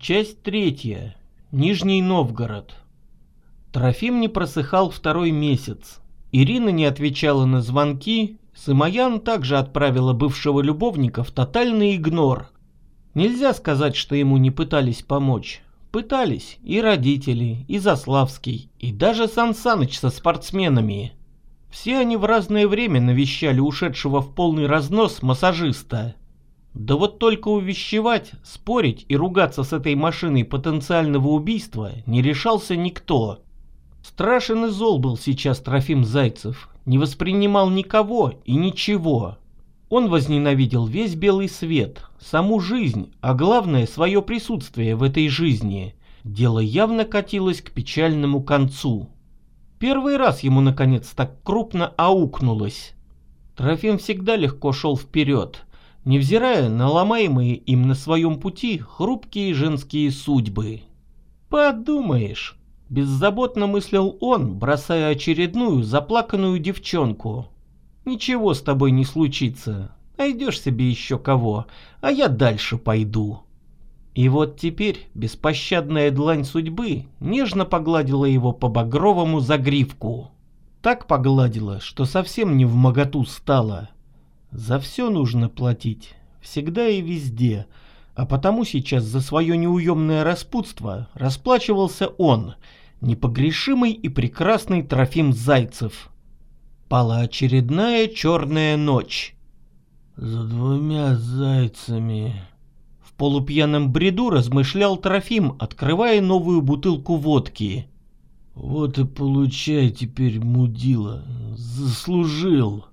Часть третья. Нижний Новгород. Трофим не просыхал второй месяц. Ирина не отвечала на звонки, Сымаян также отправила бывшего любовника в тотальный игнор. Нельзя сказать, что ему не пытались помочь. Пытались и родители, и Заславский, и даже Сан Саныч со спортсменами. Все они в разное время навещали ушедшего в полный разнос массажиста. Да вот только увещевать, спорить и ругаться с этой машиной потенциального убийства не решался никто. Страшен и зол был сейчас Трофим Зайцев, не воспринимал никого и ничего. Он возненавидел весь белый свет, саму жизнь, а главное свое присутствие в этой жизни. Дело явно катилось к печальному концу. Первый раз ему наконец так крупно аукнулось. Трофим всегда легко шел вперед, невзирая на ломаемые им на своем пути хрупкие женские судьбы. «Подумаешь», — беззаботно мыслил он, бросая очередную заплаканную девчонку. Ничего с тобой не случится. Найдешь себе еще кого, а я дальше пойду. И вот теперь беспощадная длань судьбы нежно погладила его по багровому загривку. Так погладила, что совсем не в моготу стало. За все нужно платить, всегда и везде, а потому сейчас за свое неуемное распутство расплачивался он, непогрешимый и прекрасный Трофим Зайцев. Пала очередная черная ночь. «За двумя зайцами...» В полупьяном бреду размышлял Трофим, открывая новую бутылку водки. «Вот и получай теперь, мудила. Заслужил!»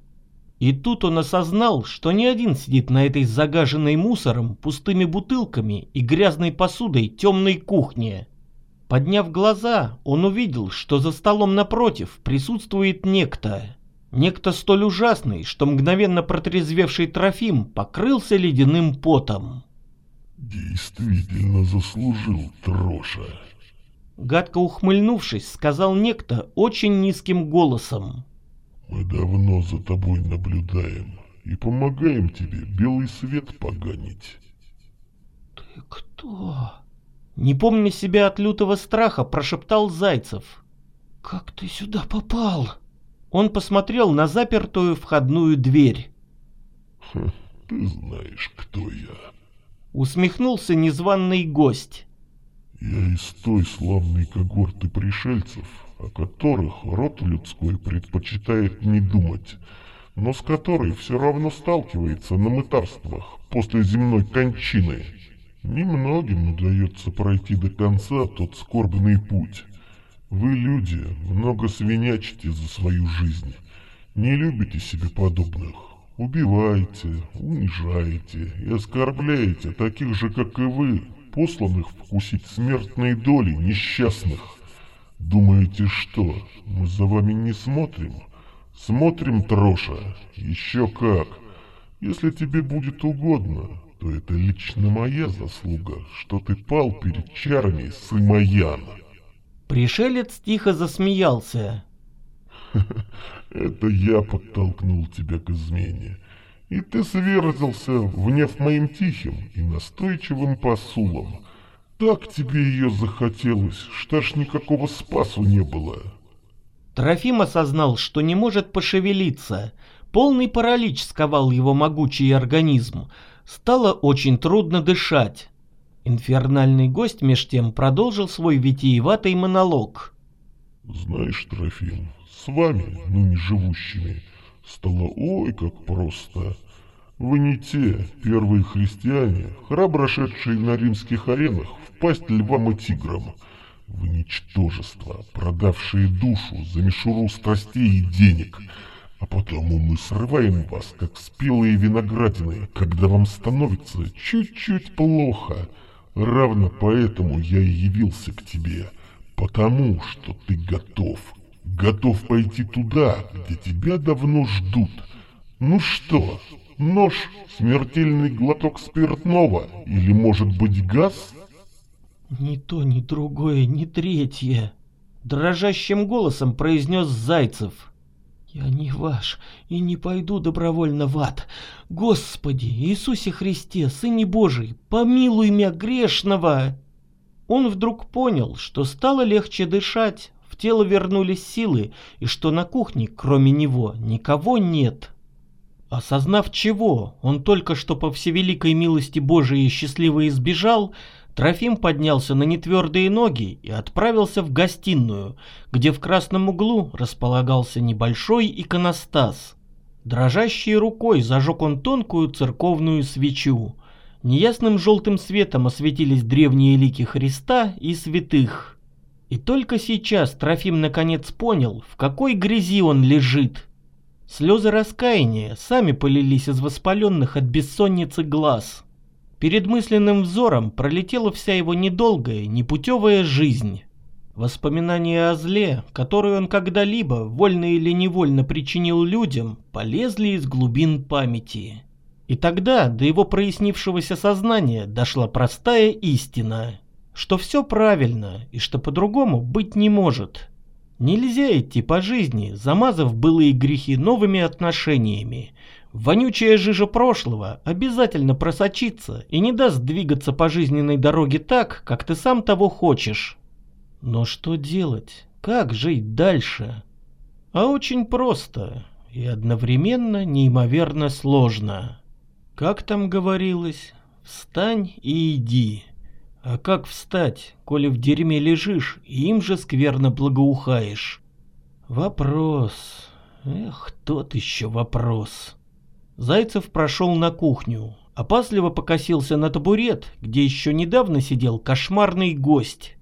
И тут он осознал, что не один сидит на этой загаженной мусором, пустыми бутылками и грязной посудой темной кухне. Подняв глаза, он увидел, что за столом напротив присутствует некто. Некто столь ужасный, что мгновенно протрезвевший Трофим покрылся ледяным потом. «Действительно заслужил, Троша!» Гадко ухмыльнувшись, сказал некто очень низким голосом. «Мы давно за тобой наблюдаем и помогаем тебе белый свет поганить». «Ты кто?» Не помня себя от лютого страха, прошептал Зайцев. «Как ты сюда попал?» Он посмотрел на запертую входную дверь. Хм, «Ты знаешь, кто я». Усмехнулся незваный гость. «Я из той славной когорты пришельцев, о которых род людской предпочитает не думать, но с которой все равно сталкивается на мытарствах после земной кончины. Немногим удается пройти до конца тот скорбный путь». Вы, люди, много свинячите за свою жизнь. Не любите себе подобных. Убиваете, унижаете и оскорбляете таких же, как и вы, посланных вкусить смертные доли несчастных. Думаете, что, мы за вами не смотрим? Смотрим, Троша, еще как. Если тебе будет угодно, то это лично моя заслуга, что ты пал перед чарами Сымаяна. Пришелец тихо засмеялся. «Это я подтолкнул тебя к измене, и ты сверзился, вняв моим тихим и настойчивым посулом. Так тебе ее захотелось, что ж никакого спасу не было». Трофим осознал, что не может пошевелиться. Полный паралич сковал его могучий организм. Стало очень трудно дышать. Инфернальный гость меж тем продолжил свой витиеватый монолог. «Знаешь, Трофим, с вами, ныне живущими, стало ой как просто. Вы не те первые христиане, храбро шедшие на римских аренах пасть львам и тиграм. Вы ничтожество, продавшие душу за мишуру страстей и денег, а потому мы срываем вас, как спелые виноградины, когда вам становится чуть-чуть плохо». Равно поэтому я и явился к тебе, потому что ты готов. Готов пойти туда, где тебя давно ждут. Ну что, нож, смертельный глоток спиртного или, может быть, газ? Ни то, ни другое, ни третье. Дрожащим голосом произнес Зайцев. «Я не ваш и не пойду добровольно в ад. Господи, Иисусе Христе, Сыне Божий, помилуй меня грешного!» Он вдруг понял, что стало легче дышать, в тело вернулись силы, и что на кухне, кроме него, никого нет. Осознав чего, он только что по всевеликой милости Божией счастливо избежал, Трофим поднялся на нетвердые ноги и отправился в гостиную, где в красном углу располагался небольшой иконостас. Дрожащей рукой зажег он тонкую церковную свечу. Неясным желтым светом осветились древние лики Христа и святых. И только сейчас Трофим наконец понял, в какой грязи он лежит. Слезы раскаяния сами полились из воспаленных от бессонницы глаз. Перед мысленным взором пролетела вся его недолгая, непутевая жизнь. Воспоминания о зле, которую он когда-либо, вольно или невольно причинил людям, полезли из глубин памяти. И тогда до его прояснившегося сознания дошла простая истина, что все правильно и что по-другому быть не может. Нельзя идти по жизни, замазав былые грехи новыми отношениями. Вонючая жижа прошлого обязательно просочится и не даст двигаться по жизненной дороге так, как ты сам того хочешь. Но что делать? Как жить дальше? А очень просто и одновременно неимоверно сложно. Как там говорилось? Встань и иди. А как встать, коли в дерьме лежишь и им же скверно благоухаешь? Вопрос. Эх, тот еще вопрос. Зайцев прошел на кухню, опасливо покосился на табурет, где еще недавно сидел кошмарный гость.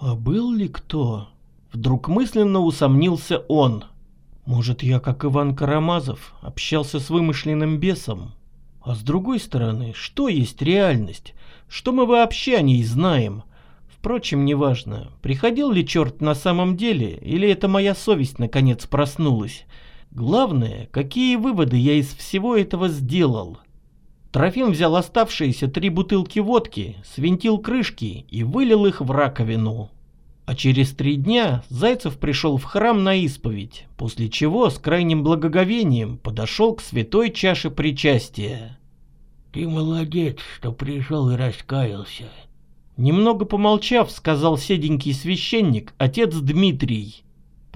А был ли кто? Вдруг мысленно усомнился он. Может, я, как Иван Карамазов, общался с вымышленным бесом? А с другой стороны, что есть реальность? Что мы вообще о ней знаем? Впрочем, неважно, приходил ли черт на самом деле, или это моя совесть наконец проснулась. Главное, какие выводы я из всего этого сделал. Трофим взял оставшиеся три бутылки водки, свинтил крышки и вылил их в раковину. А через три дня Зайцев пришел в храм на исповедь, после чего с крайним благоговением подошел к святой чаше причастия. «Ты молодец, что пришел и раскаялся», Немного помолчав, сказал седенький священник, отец Дмитрий.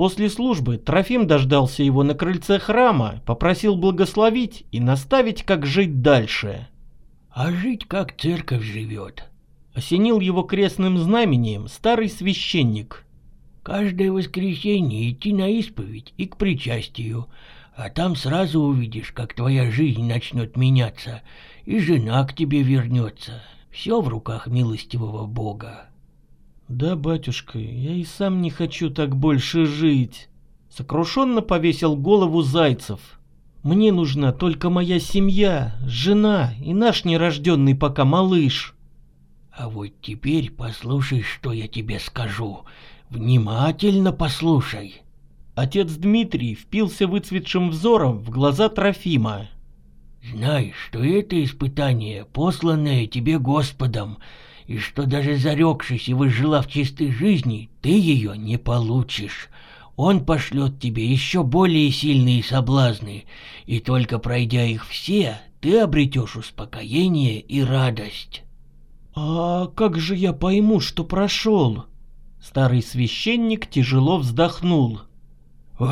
После службы Трофим дождался его на крыльце храма, попросил благословить и наставить, как жить дальше. «А жить, как церковь живет», — осенил его крестным знамением старый священник. «Каждое воскресенье идти на исповедь и к причастию, а там сразу увидишь, как твоя жизнь начнет меняться, и жена к тебе вернется. Все в руках милостивого Бога». «Да, батюшка, я и сам не хочу так больше жить!» Сокрушенно повесил голову Зайцев. «Мне нужна только моя семья, жена и наш нерожденный пока малыш». «А вот теперь послушай, что я тебе скажу. Внимательно послушай». Отец Дмитрий впился выцветшим взором в глаза Трофима. «Знай, что это испытание, посланное тебе Господом, — и что даже зарекшись и выжила в чистой жизни, ты ее не получишь. Он пошлет тебе еще более сильные соблазны, и только пройдя их все, ты обретешь успокоение и радость. «А как же я пойму, что прошел?» Старый священник тяжело вздохнул. «Ой,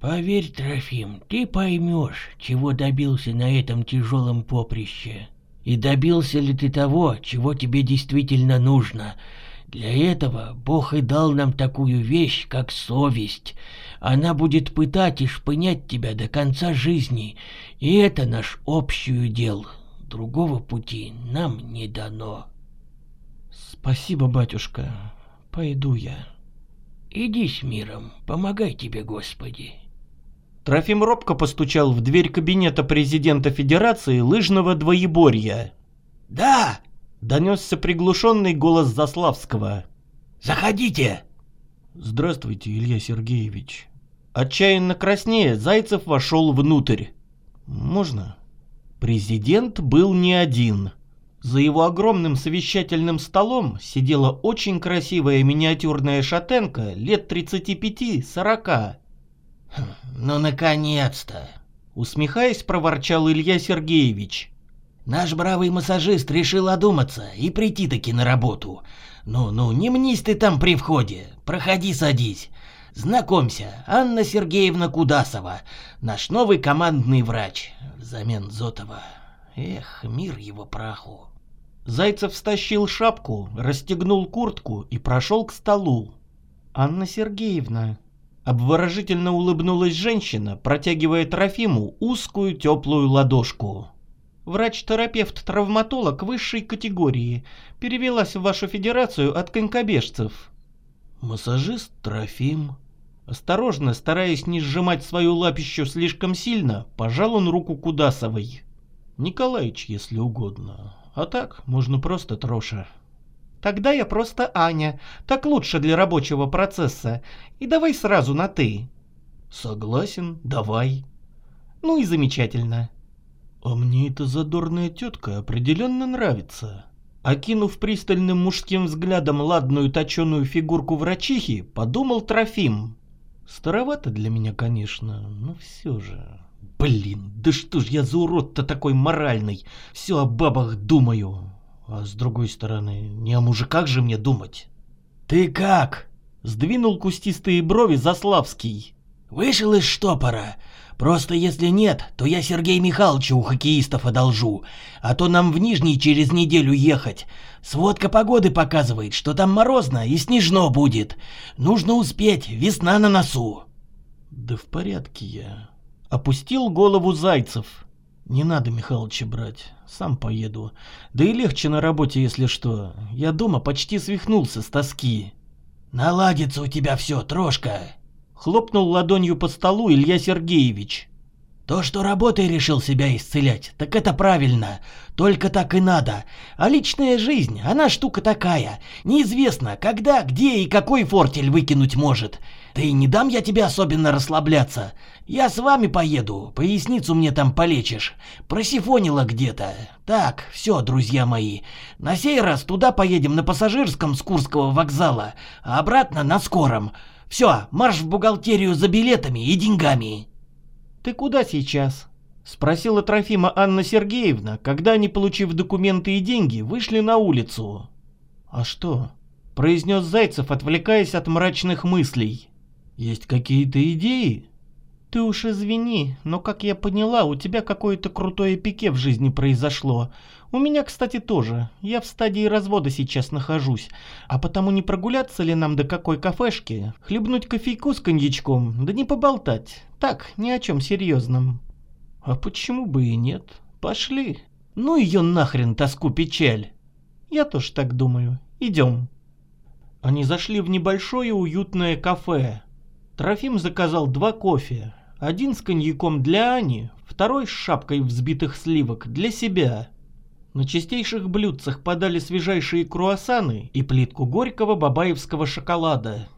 поверь, Трофим, ты поймешь, чего добился на этом тяжелом поприще. И добился ли ты того, чего тебе действительно нужно? Для этого Бог и дал нам такую вещь, как совесть. Она будет пытать и шпынять тебя до конца жизни, и это наш общий удел. Другого пути нам не дано. Спасибо, батюшка. Пойду я. Иди с миром, помогай тебе, Господи. Трофим робко постучал в дверь кабинета президента Федерации лыжного двоеборья. «Да!» — донесся приглушенный голос Заславского. «Заходите!» «Здравствуйте, Илья Сергеевич». Отчаянно краснея, Зайцев вошел внутрь. «Можно?» Президент был не один. За его огромным совещательным столом сидела очень красивая миниатюрная шатенка лет 35-40 «Ну, наконец-то!» Усмехаясь, проворчал Илья Сергеевич. Наш бравый массажист решил одуматься и прийти-таки на работу. Ну-ну, не мнись ты там при входе. Проходи, садись. Знакомься, Анна Сергеевна Кудасова, наш новый командный врач, взамен Зотова. Эх, мир его праху. Зайцев стащил шапку, расстегнул куртку и прошел к столу. «Анна Сергеевна», — обворожительно улыбнулась женщина, протягивая Трофиму узкую теплую ладошку. Врач-терапевт-травматолог высшей категории. Перевелась в вашу федерацию от конькобежцев. Массажист Трофим. Осторожно, стараясь не сжимать свою лапищу слишком сильно, пожал он руку Кудасовой. Николаич, если угодно. А так, можно просто Троша. Тогда я просто Аня. Так лучше для рабочего процесса. И давай сразу на «ты». Согласен, давай. Ну и замечательно. А мне эта задорная тетка определенно нравится. Окинув пристальным мужским взглядом ладную точеную фигурку врачихи, подумал Трофим. Старовато для меня, конечно, но все же... Блин, да что ж я за урод-то такой моральный? Все о бабах думаю. А с другой стороны, не о мужиках же мне думать. «Ты как?» — сдвинул кустистые брови Заславский. «Вышел из штопора. Просто если нет, то я Сергею Михайловичу у хоккеистов одолжу, а то нам в Нижний через неделю ехать. Сводка погоды показывает, что там морозно и снежно будет. Нужно успеть, весна на носу. Да в порядке я. Опустил голову Зайцев. Не надо Михалыча брать, сам поеду. Да и легче на работе, если что. Я дома почти свихнулся с тоски. Наладится у тебя все, трошка. Хлопнул ладонью по столу Илья Сергеевич. То, что работой решил себя исцелять, так это правильно. Только так и надо. А личная жизнь, она штука такая. Неизвестно, когда, где и какой фортель выкинуть может. Да и не дам я тебе особенно расслабляться. Я с вами поеду, поясницу мне там полечишь. Просифонила где-то. Так, все, друзья мои. На сей раз туда поедем на пассажирском с Курского вокзала, а обратно на скором. Все, марш в бухгалтерию за билетами и деньгами. Ты куда сейчас? Спросила Трофима Анна Сергеевна, когда они, получив документы и деньги, вышли на улицу. А что? Произнес Зайцев, отвлекаясь от мрачных мыслей. Есть какие-то идеи? Ты уж извини, но, как я поняла, у тебя какое-то крутое пике в жизни произошло. У меня, кстати, тоже. Я в стадии развода сейчас нахожусь. А потому не прогуляться ли нам до какой кафешки? Хлебнуть кофейку с коньячком? Да не поболтать. Так, ни о чем серьезном. А почему бы и нет? Пошли. Ну ее нахрен тоску печаль. Я тоже так думаю. Идем. Они зашли в небольшое уютное кафе. Трофим заказал два кофе. Один с коньяком для Ани, второй с шапкой взбитых сливок для себя. На чистейших блюдцах подали свежайшие круассаны и плитку горького бабаевского шоколада.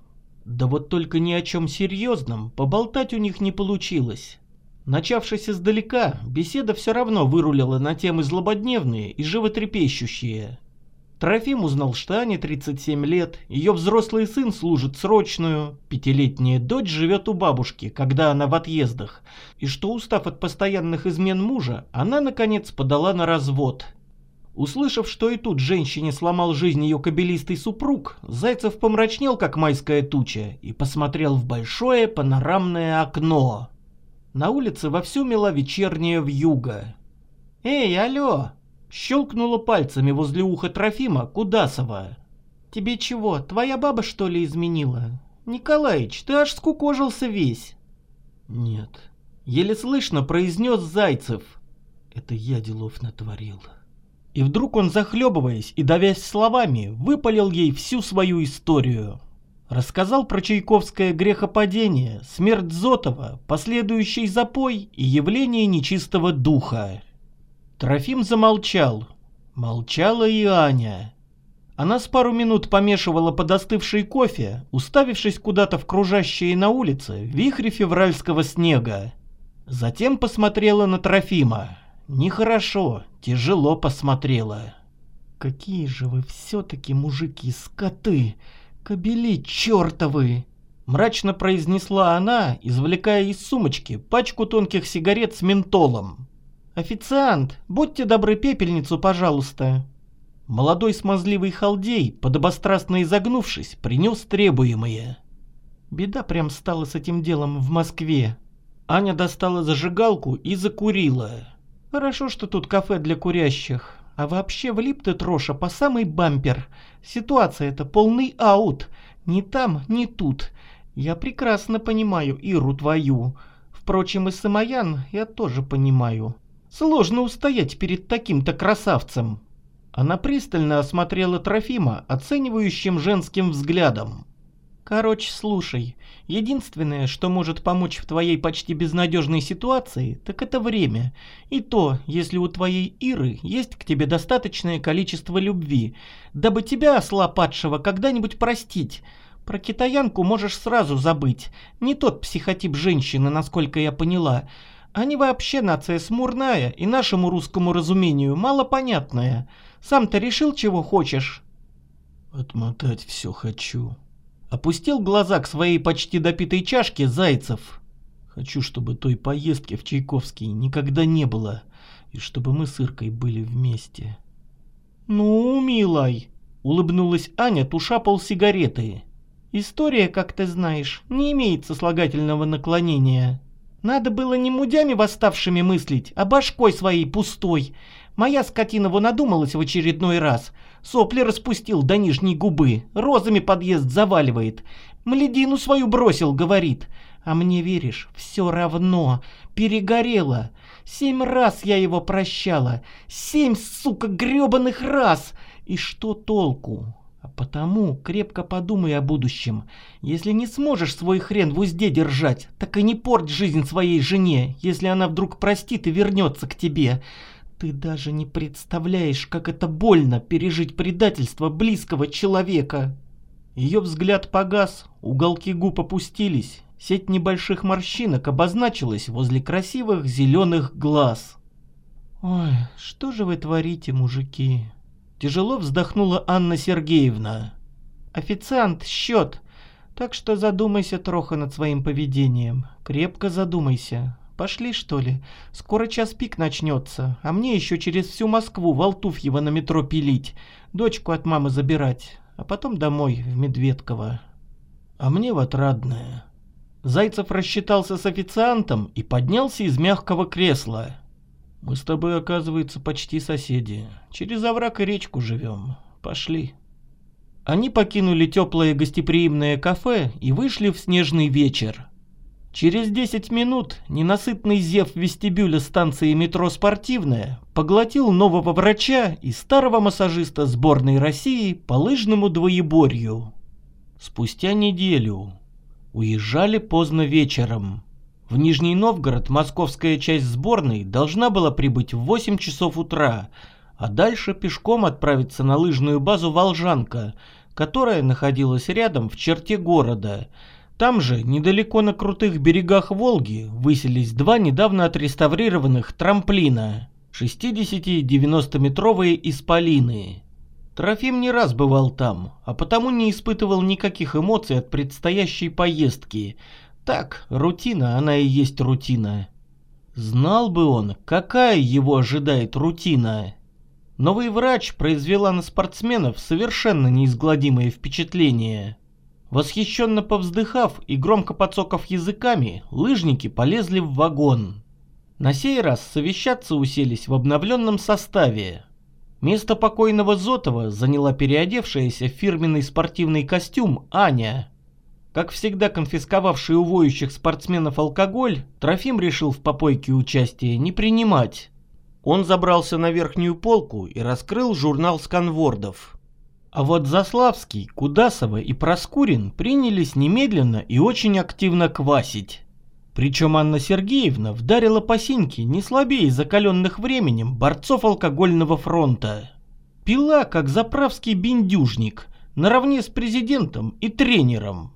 Да вот только ни о чем серьезном поболтать у них не получилось. Начавшись издалека, беседа все равно вырулила на темы злободневные и животрепещущие – Трофим узнал, что Ане 37 лет, ее взрослый сын служит срочную, пятилетняя дочь живет у бабушки, когда она в отъездах, и что, устав от постоянных измен мужа, она, наконец, подала на развод. Услышав, что и тут женщине сломал жизнь ее кабелистый супруг, Зайцев помрачнел, как майская туча, и посмотрел в большое панорамное окно. На улице вовсю мела вечерняя вьюга. «Эй, алло!» Щелкнула пальцами возле уха Трофима Кудасова. «Тебе чего, твоя баба что ли изменила? Николаич, ты аж скукожился весь». «Нет». Еле слышно произнес Зайцев. «Это я делов натворил». И вдруг он, захлебываясь и давясь словами, выпалил ей всю свою историю. Рассказал про Чайковское грехопадение, смерть Зотова, последующий запой и явление нечистого духа. Трофим замолчал. Молчала и Аня. Она с пару минут помешивала под остывший кофе, уставившись куда-то в кружащие на улице вихри февральского снега. Затем посмотрела на Трофима. Нехорошо, тяжело посмотрела. «Какие же вы все-таки мужики, скоты! Кобели чертовы!» Мрачно произнесла она, извлекая из сумочки пачку тонких сигарет с ментолом. «Официант, будьте добры пепельницу, пожалуйста». Молодой смазливый халдей, подобострастно изогнувшись, принес требуемое. Беда прям стала с этим делом в Москве. Аня достала зажигалку и закурила. Хорошо, что тут кафе для курящих. А вообще влип ты, Троша, по самый бампер. Ситуация это полный аут. Ни там, ни тут. Я прекрасно понимаю Иру твою. Впрочем, и Самоян я тоже понимаю. Сложно устоять перед таким-то красавцем. Она пристально осмотрела Трофима оценивающим женским взглядом. Короче, слушай, единственное, что может помочь в твоей почти безнадежной ситуации, так это время. И то, если у твоей Иры есть к тебе достаточное количество любви, дабы тебя, осла падшего, когда-нибудь простить. Про китаянку можешь сразу забыть. Не тот психотип женщины, насколько я поняла. Они вообще нация смурная и нашему русскому разумению малопонятная. Сам-то решил, чего хочешь?» «Отмотать все хочу». Опустил глаза к своей почти допитой чашке Зайцев. «Хочу, чтобы той поездки в Чайковский никогда не было, и чтобы мы с Иркой были вместе». «Ну, милай», — улыбнулась Аня, туша полсигареты. «История, как ты знаешь, не имеет сослагательного наклонения». Надо было не мудями восставшими мыслить, а башкой своей пустой. Моя скотина его надумалась в очередной раз. Сопли распустил до нижней губы, розами подъезд заваливает. Мледину свою бросил, говорит. А мне веришь, все равно, перегорело. Семь раз я его прощала. Семь, сука, гребаных раз. И что толку? А потому крепко подумай о будущем. Если не сможешь свой хрен в узде держать, так и не порть жизнь своей жене, если она вдруг простит и вернется к тебе. Ты даже не представляешь, как это больно пережить предательство близкого человека. Ее взгляд погас, уголки губ опустились, сеть небольших морщинок обозначилась возле красивых зеленых глаз. Ой, что же вы творите, мужики? Тяжело вздохнула Анна Сергеевна. «Официант, счет. Так что задумайся трохи над своим поведением. Крепко задумайся. Пошли, что ли? Скоро час пик начнется, а мне еще через всю Москву Волтуфьева на метро пилить, дочку от мамы забирать, а потом домой, в Медведково. А мне в отрадное». Зайцев рассчитался с официантом и поднялся из мягкого кресла. Мы с тобой, оказывается, почти соседи. Через овраг и речку живем. Пошли. Они покинули теплое гостеприимное кафе и вышли в снежный вечер. Через 10 минут ненасытный зев вестибюля станции метро «Спортивная» поглотил нового врача и старого массажиста сборной России по лыжному двоеборью. Спустя неделю уезжали поздно вечером. В Нижний Новгород московская часть сборной должна была прибыть в 8 часов утра, а дальше пешком отправиться на лыжную базу «Волжанка», которая находилась рядом в черте города. Там же, недалеко на крутых берегах Волги, выселись два недавно отреставрированных трамплина – 60-90-метровые исполины. Трофим не раз бывал там, а потому не испытывал никаких эмоций от предстоящей поездки – так, рутина, она и есть рутина. Знал бы он, какая его ожидает рутина. Новый врач произвела на спортсменов совершенно неизгладимое впечатление. Восхищенно повздыхав и громко подсоков языками, лыжники полезли в вагон. На сей раз совещаться уселись в обновленном составе. Место покойного Зотова заняла переодевшаяся в фирменный спортивный костюм Аня. Как всегда конфисковавший у воющих спортсменов алкоголь, Трофим решил в попойке участия не принимать. Он забрался на верхнюю полку и раскрыл журнал сканвордов. А вот Заславский, Кудасова и Проскурин принялись немедленно и очень активно квасить. Причем Анна Сергеевна вдарила по синьке не слабее закаленных временем борцов алкогольного фронта. Пила, как заправский бендюжник, наравне с президентом и тренером.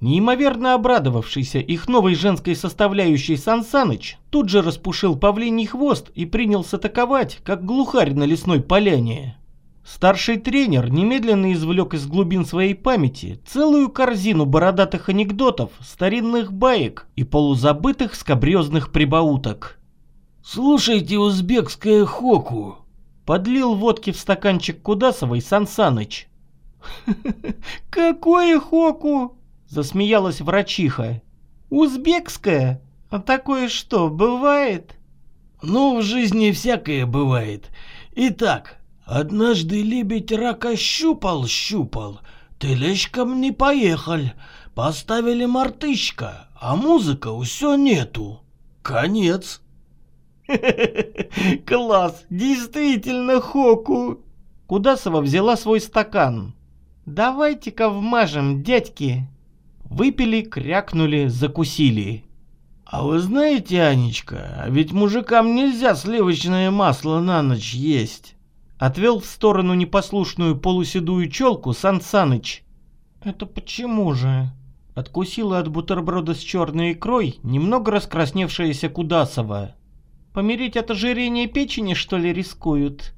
Неимоверно обрадовавшийся их новой женской составляющей Сансаныч тут же распушил павлиний хвост и принялся атаковать, как глухарь на лесной поляне. Старший тренер немедленно извлек из глубин своей памяти целую корзину бородатых анекдотов, старинных баек и полузабытых скобрезных прибауток. Слушайте узбекское хоку. Подлил водки в стаканчик Кудасовой Сан Саныч. «Какое хоку?» — засмеялась врачиха. «Узбекское? А такое что, бывает?» «Ну, в жизни всякое бывает. Итак, однажды лебедь рака щупал-щупал, тележком не поехал, поставили мартышка, а музыка все нету. Конец». Класс, действительно хоку. Кудасова взяла свой стакан. Давайте-ка вмажем, дядьки. Выпили, крякнули, закусили. А вы знаете, Анечка, а ведь мужикам нельзя сливочное масло на ночь есть. Отвел в сторону непослушную полуседую челку Сан Саныч. Это почему же? Откусила от бутерброда с черной икрой немного раскрасневшаяся Кудасова. Помереть от ожирения печени, что ли, рискуют?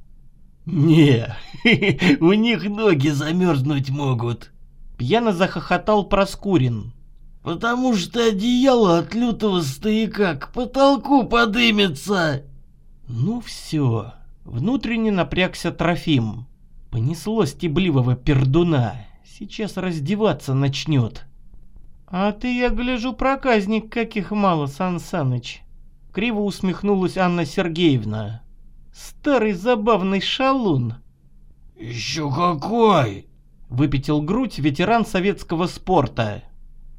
Не, у них ноги замерзнуть могут. Пьяно захохотал Проскурин. Потому что одеяло от лютого стояка к потолку подымется. Ну все, внутренне напрягся Трофим. Понесло стебливого пердуна. Сейчас раздеваться начнет. А ты, я гляжу, проказник каких мало, Сан Саныч. Криво усмехнулась Анна Сергеевна. Старый забавный шалун. Еще какой! Выпятил грудь ветеран советского спорта.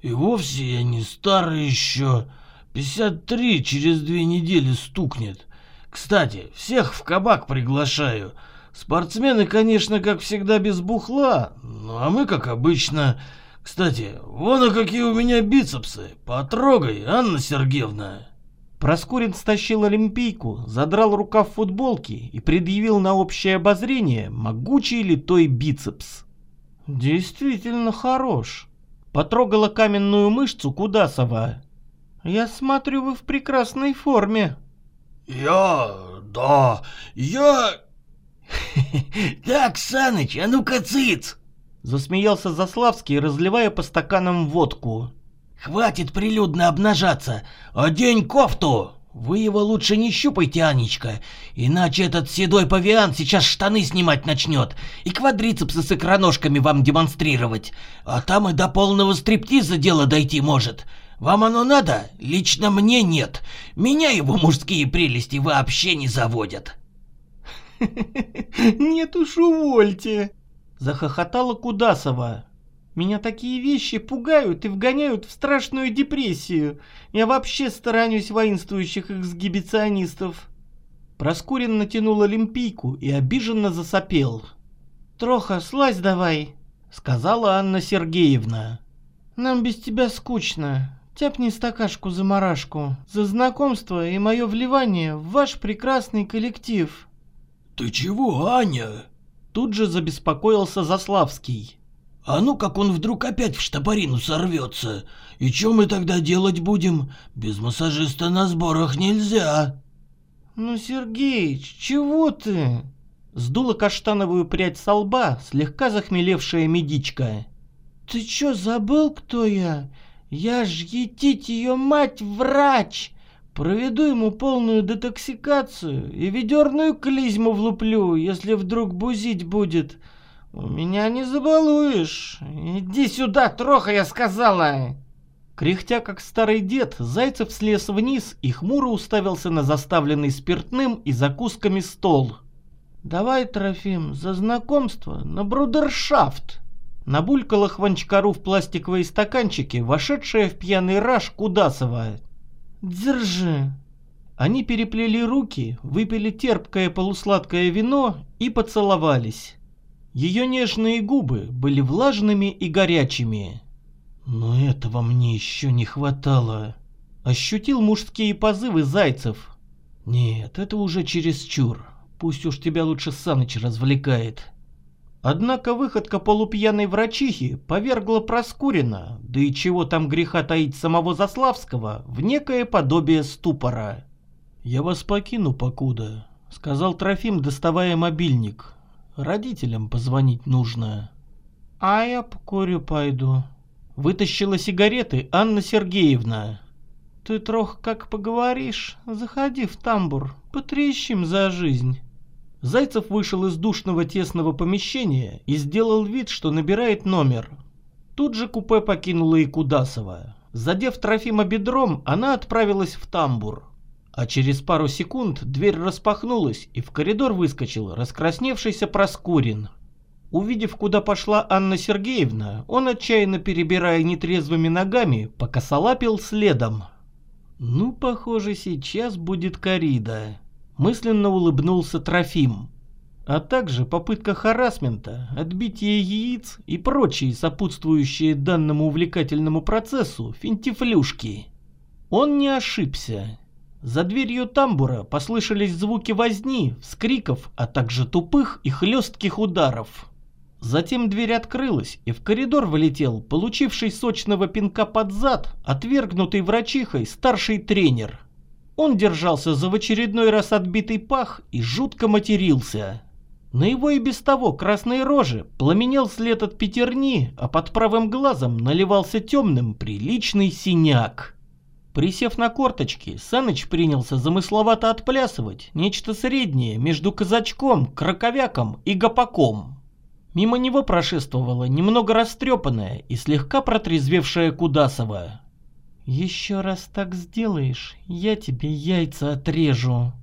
И вовсе я не старый еще. 53 через две недели стукнет. Кстати, всех в кабак приглашаю. Спортсмены, конечно, как всегда без бухла, ну а мы, как обычно... Кстати, вон а какие у меня бицепсы. Потрогай, Анна Сергеевна. Проскурин стащил олимпийку, задрал рукав футболки и предъявил на общее обозрение могучий литой бицепс. Действительно хорош. Потрогала каменную мышцу Кудасова. Я смотрю, вы в прекрасной форме. Я... да... я... Так, Саныч, а ну-ка цыц! Засмеялся Заславский, разливая по стаканам водку. «Хватит прилюдно обнажаться! Одень кофту! Вы его лучше не щупайте, Анечка, иначе этот седой павиан сейчас штаны снимать начнет и квадрицепсы с икроножками вам демонстрировать, а там и до полного стриптиза дело дойти может. Вам оно надо? Лично мне нет. Меня его мужские прелести вообще не заводят». «Нет уж, увольте!» — захохотала Кудасова. Меня такие вещи пугают и вгоняют в страшную депрессию. Я вообще сторонюсь воинствующих эксгибиционистов. Проскурин натянул олимпийку и обиженно засопел. «Троха, слазь давай», — сказала Анна Сергеевна. «Нам без тебя скучно. Тяпни стакашку за марашку, за знакомство и мое вливание в ваш прекрасный коллектив». «Ты чего, Аня?» Тут же забеспокоился Заславский. А ну как он вдруг опять в штопорину сорвется? И что мы тогда делать будем? Без массажиста на сборах нельзя. Ну, Сергеич, чего ты? Сдула каштановую прядь со лба слегка захмелевшая медичка. Ты чё, забыл, кто я? Я ж етить ее мать врач. Проведу ему полную детоксикацию и ведерную клизму влуплю, если вдруг бузить будет. «У меня не забалуешь. Иди сюда, троха, я сказала!» Кряхтя как старый дед, Зайцев слез вниз и хмуро уставился на заставленный спиртным и закусками стол. «Давай, Трофим, за знакомство на брудершафт!» Набулькала Хванчкару в пластиковые стаканчики, вошедшая в пьяный раж Кудасова. «Держи!» Они переплели руки, выпили терпкое полусладкое вино и поцеловались. Ее нежные губы были влажными и горячими. Но этого мне еще не хватало. Ощутил мужские позывы зайцев. Нет, это уже чересчур. Пусть уж тебя лучше Саныч развлекает. Однако выходка полупьяной врачихи повергла Проскурина, да и чего там греха таить самого Заславского, в некое подобие ступора. «Я вас покину покуда», — сказал Трофим, доставая мобильник. Родителям позвонить нужно. А я покурю пойду. Вытащила сигареты Анна Сергеевна. Ты трох как поговоришь, заходи в тамбур, потрещим за жизнь. Зайцев вышел из душного тесного помещения и сделал вид, что набирает номер. Тут же купе покинула и Кудасова. Задев Трофима бедром, она отправилась в тамбур. А через пару секунд дверь распахнулась, и в коридор выскочил раскрасневшийся Проскурин. Увидев, куда пошла Анна Сергеевна, он, отчаянно перебирая нетрезвыми ногами, покосолапил следом. «Ну, похоже, сейчас будет корида», — мысленно улыбнулся Трофим. А также попытка харасмента, отбитие яиц и прочие сопутствующие данному увлекательному процессу финтифлюшки. Он не ошибся. За дверью тамбура послышались звуки возни, вскриков, а также тупых и хлестких ударов. Затем дверь открылась, и в коридор вылетел, получивший сочного пинка под зад, отвергнутый врачихой старший тренер. Он держался за в очередной раз отбитый пах и жутко матерился. На его и без того красной роже пламенел след от пятерни, а под правым глазом наливался темным приличный синяк. Присев на корточки, Саныч принялся замысловато отплясывать нечто среднее между казачком, краковяком и гопаком. Мимо него прошествовала немного растрепанная и слегка протрезвевшая Кудасова. «Еще раз так сделаешь, я тебе яйца отрежу».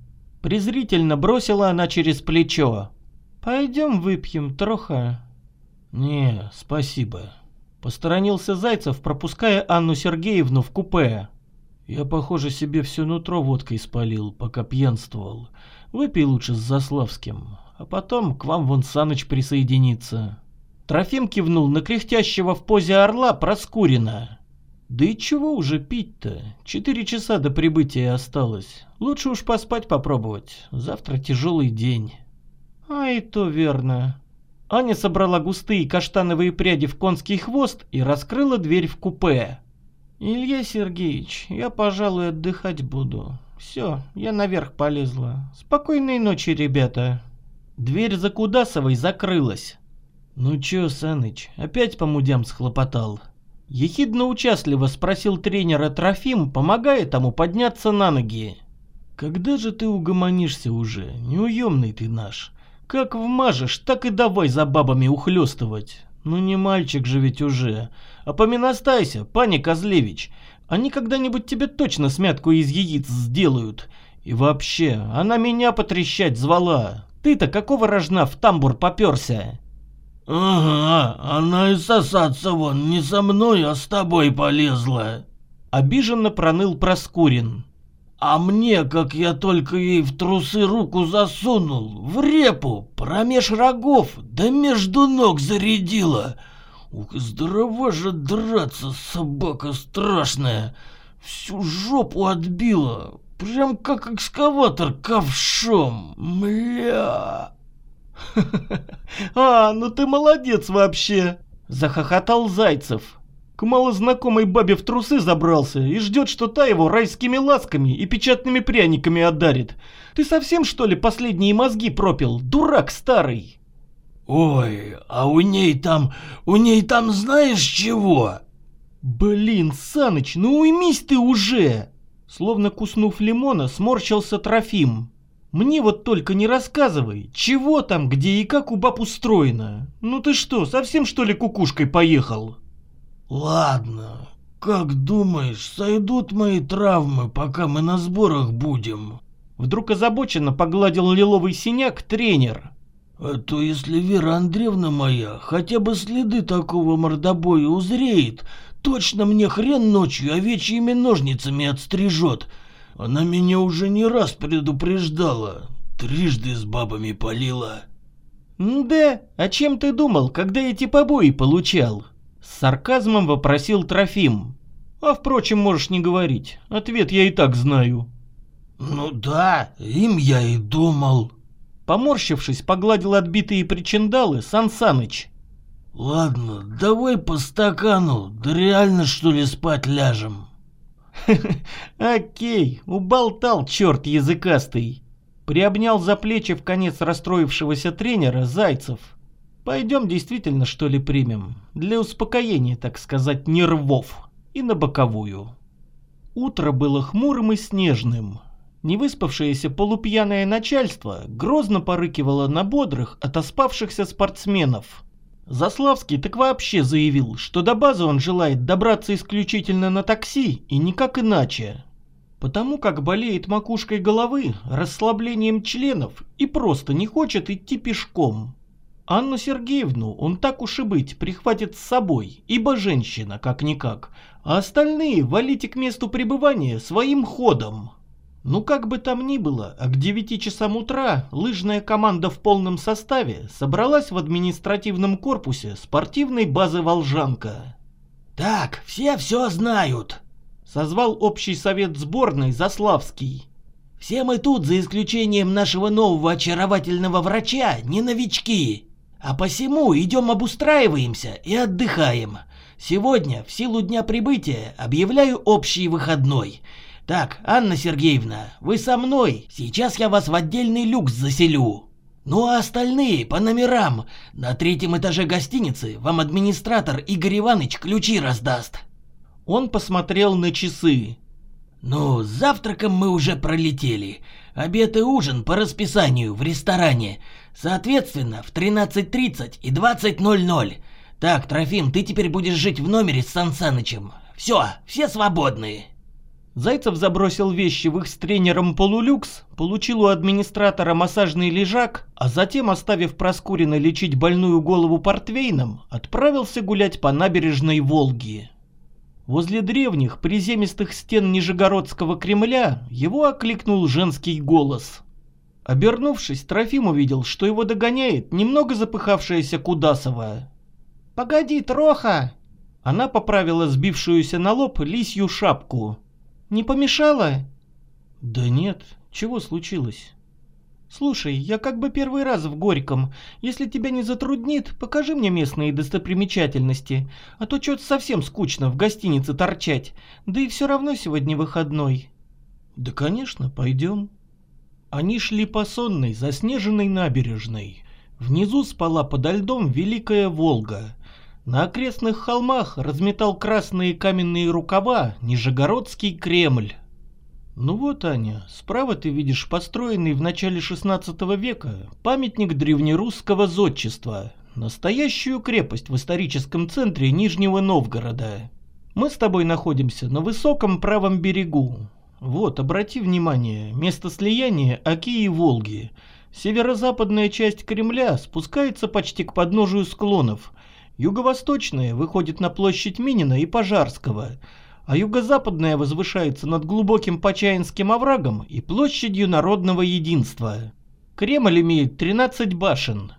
Презрительно бросила она через плечо. «Пойдем выпьем, троха». «Не, спасибо». Посторонился Зайцев, пропуская Анну Сергеевну в купе. «Я, похоже, себе все нутро водкой спалил, пока пьянствовал. Выпей лучше с Заславским, а потом к вам вон Саныч присоединится. Трофим кивнул на кряхтящего в позе орла Проскурина. Да и чего уже пить-то? Четыре часа до прибытия осталось. Лучше уж поспать попробовать. Завтра тяжелый день. А и то верно. Аня собрала густые каштановые пряди в конский хвост и раскрыла дверь в купе. «Илья Сергеевич, я, пожалуй, отдыхать буду. Все, я наверх полезла. Спокойной ночи, ребята». Дверь за Кудасовой закрылась. «Ну чё, Саныч, опять по мудям схлопотал?» Ехидно-участливо спросил тренера Трофим, помогая тому подняться на ноги. «Когда же ты угомонишься уже? Неуемный ты наш. Как вмажешь, так и давай за бабами ухлёстывать. Ну не мальчик же ведь уже. Поминостайся, пани Козлевич. Они когда-нибудь тебе точно смятку из яиц сделают. И вообще, она меня потрещать звала. Ты-то какого рожна в тамбур попёрся? Ага, она и сосаться вон не со мной, а с тобой полезла. Обиженно проныл Проскурин. А мне, как я только ей в трусы руку засунул, в репу, промеж рогов, да между ног зарядила. Ух, здорово же драться, собака страшная. Всю жопу отбила, Прям как экскаватор ковшом. Мля. А, ну ты молодец вообще. Захохотал Зайцев. К малознакомой бабе в трусы забрался и ждет, что та его райскими ласками и печатными пряниками одарит. Ты совсем что ли последние мозги пропил, дурак старый? Ой, а у ней там, у ней там знаешь чего? Блин, Саныч, ну уймись ты уже! Словно куснув лимона, сморщился Трофим. «Мне вот только не рассказывай, чего там, где и как у баб устроено. Ну ты что, совсем что ли кукушкой поехал?» «Ладно, как думаешь, сойдут мои травмы, пока мы на сборах будем?» Вдруг озабоченно погладил лиловый синяк тренер. «А то если Вера Андреевна моя хотя бы следы такого мордобоя узреет, точно мне хрен ночью овечьими ножницами отстрижет. Она меня уже не раз предупреждала, трижды с бабами полила. «Да, а чем ты думал, когда эти побои получал?» С сарказмом вопросил Трофим. «А впрочем, можешь не говорить, ответ я и так знаю». «Ну да, им я и думал». Поморщившись, погладил отбитые причиндалы Сан Саныч. Ладно, давай по стакану, да реально что ли спать ляжем? Окей, уболтал черт языкастый. Приобнял за плечи в конец расстроившегося тренера Зайцев. Пойдем действительно что ли примем, для успокоения, так сказать, нервов, и на боковую. Утро было хмурым и снежным. Невыспавшееся полупьяное начальство грозно порыкивало на бодрых, отоспавшихся спортсменов. Заславский так вообще заявил, что до базы он желает добраться исключительно на такси и никак иначе. Потому как болеет макушкой головы, расслаблением членов и просто не хочет идти пешком. Анну Сергеевну он так уж и быть прихватит с собой, ибо женщина как-никак, а остальные валите к месту пребывания своим ходом. Ну как бы там ни было, а к 9 часам утра лыжная команда в полном составе собралась в административном корпусе спортивной базы «Волжанка». «Так, все все знают», — созвал общий совет сборной Заславский. «Все мы тут, за исключением нашего нового очаровательного врача, не новички. А посему идем обустраиваемся и отдыхаем. Сегодня, в силу дня прибытия, объявляю общий выходной. Так, Анна Сергеевна, вы со мной. Сейчас я вас в отдельный люкс заселю. Ну а остальные по номерам. На третьем этаже гостиницы вам администратор Игорь Иванович ключи раздаст. Он посмотрел на часы. Ну, с завтраком мы уже пролетели. Обед и ужин по расписанию в ресторане. Соответственно, в 13.30 и 20.00. Так, Трофим, ты теперь будешь жить в номере с Сан Санычем. Все, все свободные. Зайцев забросил вещи в их с тренером полулюкс, получил у администратора массажный лежак, а затем, оставив Проскурина лечить больную голову портвейном, отправился гулять по набережной Волги. Возле древних приземистых стен Нижегородского Кремля его окликнул женский голос. Обернувшись, Трофим увидел, что его догоняет немного запыхавшаяся Кудасова. «Погоди, Троха!» Она поправила сбившуюся на лоб лисью шапку. «Не помешала?» «Да нет, чего случилось?» «Слушай, я как бы первый раз в Горьком. Если тебя не затруднит, покажи мне местные достопримечательности. А то что-то совсем скучно в гостинице торчать. Да и все равно сегодня выходной». «Да, конечно, пойдем». Они шли по сонной, заснеженной набережной. Внизу спала подо льдом Великая Волга. На окрестных холмах разметал красные каменные рукава Нижегородский Кремль. Ну вот, Аня, справа ты видишь построенный в начале 16 века памятник древнерусского зодчества, настоящую крепость в историческом центре Нижнего Новгорода. Мы с тобой находимся на высоком правом берегу, вот, обрати внимание, место слияния Оки и Волги. Северо-западная часть Кремля спускается почти к подножию склонов. Юго-восточная выходит на площадь Минина и Пожарского, а юго-западная возвышается над глубоким Почаинским оврагом и площадью Народного Единства. Кремль имеет 13 башен.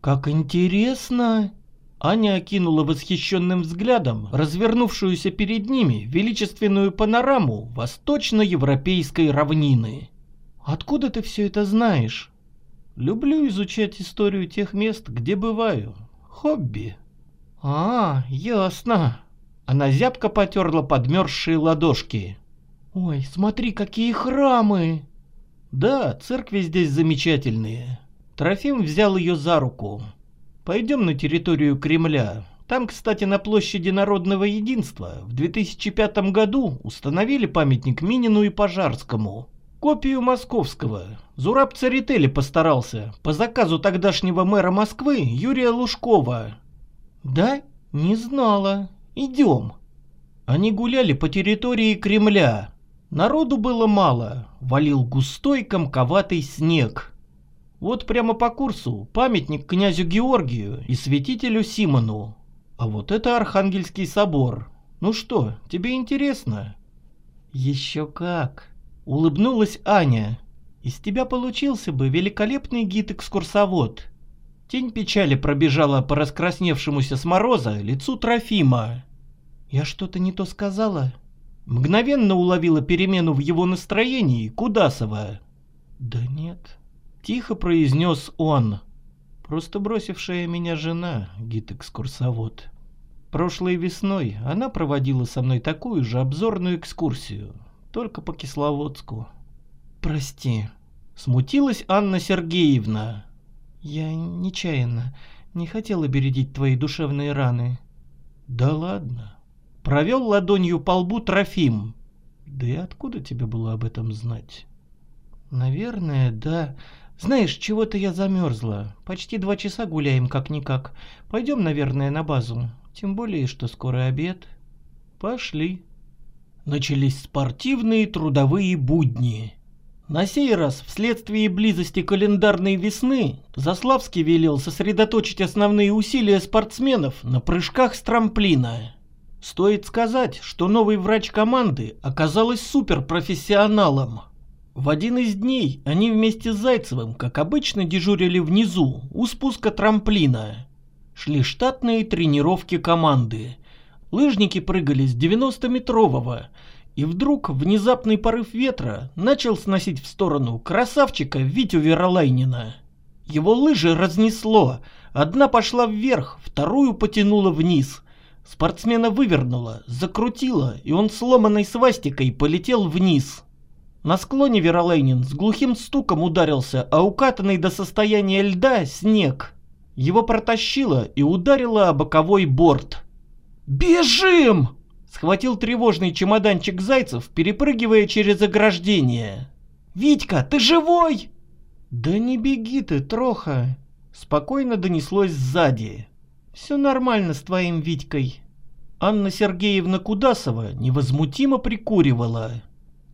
Как интересно! Аня окинула восхищенным взглядом развернувшуюся перед ними величественную панораму восточноевропейской равнины. «Откуда ты все это знаешь?» «Люблю изучать историю тех мест, где бываю. Хобби». «А, ясно». Она зябко потерла подмерзшие ладошки. «Ой, смотри, какие храмы!» «Да, церкви здесь замечательные». Трофим взял ее за руку. Пойдем на территорию Кремля. Там, кстати, на площади Народного Единства в 2005 году установили памятник Минину и Пожарскому. Копию московского. Зураб Царители постарался, по заказу тогдашнего мэра Москвы Юрия Лужкова. Да? Не знала. Идем. Они гуляли по территории Кремля. Народу было мало, валил густой комковатый снег. Вот прямо по курсу памятник князю Георгию и святителю Симону. А вот это Архангельский собор. Ну что, тебе интересно? Еще как. Улыбнулась Аня. Из тебя получился бы великолепный гид-экскурсовод. Тень печали пробежала по раскрасневшемуся с мороза лицу Трофима. Я что-то не то сказала? Мгновенно уловила перемену в его настроении Кудасова. Да нет, Тихо произнес он. Просто бросившая меня жена, гид-экскурсовод. Прошлой весной она проводила со мной такую же обзорную экскурсию, только по Кисловодску. Прости, смутилась Анна Сергеевна. Я нечаянно не хотела бередить твои душевные раны. Да ладно. Провел ладонью по лбу Трофим. Да и откуда тебе было об этом знать? Наверное, да. Знаешь, чего-то я замерзла. Почти два часа гуляем как-никак. Пойдем, наверное, на базу. Тем более, что скоро обед. Пошли. Начались спортивные трудовые будни. На сей раз, вследствие близости календарной весны, Заславский велел сосредоточить основные усилия спортсменов на прыжках с трамплина. Стоит сказать, что новый врач команды оказалась суперпрофессионалом. В один из дней они вместе с Зайцевым, как обычно, дежурили внизу, у спуска трамплина. Шли штатные тренировки команды. Лыжники прыгали с 90-метрового, и вдруг внезапный порыв ветра начал сносить в сторону красавчика Витю Веролайнина. Его лыжи разнесло, одна пошла вверх, вторую потянула вниз. Спортсмена вывернуло, закрутило, и он сломанной свастикой полетел вниз. На склоне Веролайнин с глухим стуком ударился, а укатанный до состояния льда снег. Его протащило и ударило о боковой борт. «Бежим!» Схватил тревожный чемоданчик Зайцев, перепрыгивая через ограждение. «Витька, ты живой?» «Да не беги ты, Троха!» Спокойно донеслось сзади. «Все нормально с твоим Витькой». Анна Сергеевна Кудасова невозмутимо прикуривала.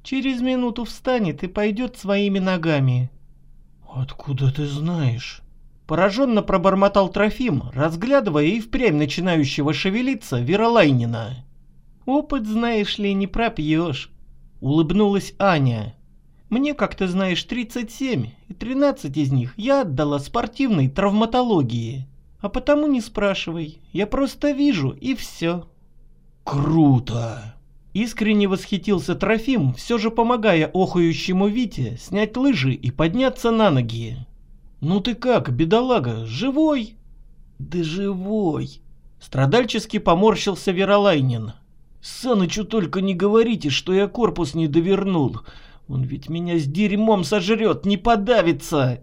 «Через минуту встанет и пойдет своими ногами». «Откуда ты знаешь?» Пораженно пробормотал Трофим, разглядывая и впрямь начинающего шевелиться Веролайнина. «Опыт, знаешь ли, не пропьешь», — улыбнулась Аня. «Мне, как ты знаешь, 37, и 13 из них я отдала спортивной травматологии. А потому не спрашивай, я просто вижу, и все». «Круто!» Искренне восхитился Трофим, все же помогая охающему Вите снять лыжи и подняться на ноги. «Ну ты как, бедолага, живой?» «Да живой!» Страдальчески поморщился Веролайнин. Санычу только не говорите, что я корпус не довернул. Он ведь меня с дерьмом сожрет, не подавится.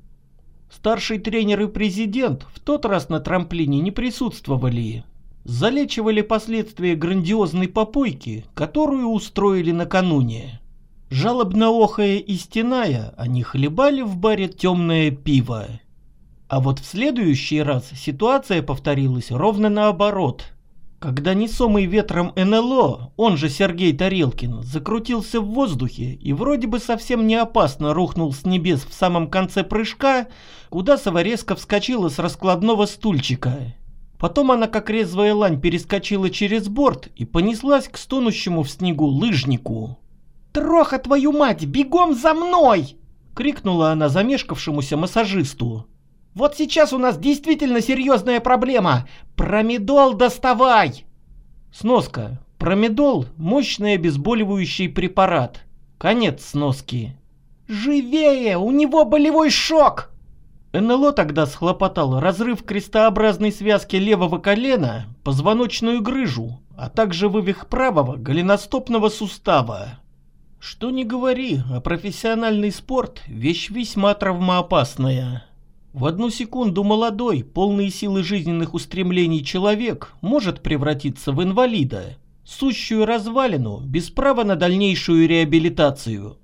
Старший тренер и президент в тот раз на трамплине не присутствовали. Залечивали последствия грандиозной попойки, которую устроили накануне. Жалобно охая и стеная, они хлебали в баре темное пиво. А вот в следующий раз ситуация повторилась ровно наоборот – когда несомый ветром НЛО, он же Сергей Тарелкин, закрутился в воздухе и вроде бы совсем не опасно рухнул с небес в самом конце прыжка, Кудасова резко вскочила с раскладного стульчика. Потом она как резвая лань перескочила через борт и понеслась к стонущему в снегу лыжнику. «Троха твою мать, бегом за мной!» — крикнула она замешкавшемуся массажисту. Вот сейчас у нас действительно серьезная проблема. Промедол доставай!» Сноска. Промедол – мощный обезболивающий препарат. Конец сноски. «Живее! У него болевой шок!» НЛО тогда схлопотал разрыв крестообразной связки левого колена, позвоночную грыжу, а также вывих правого голеностопного сустава. Что ни говори, а профессиональный спорт – вещь весьма травмоопасная. В одну секунду молодой, полный силы жизненных устремлений человек может превратиться в инвалида, сущую развалину, без права на дальнейшую реабилитацию.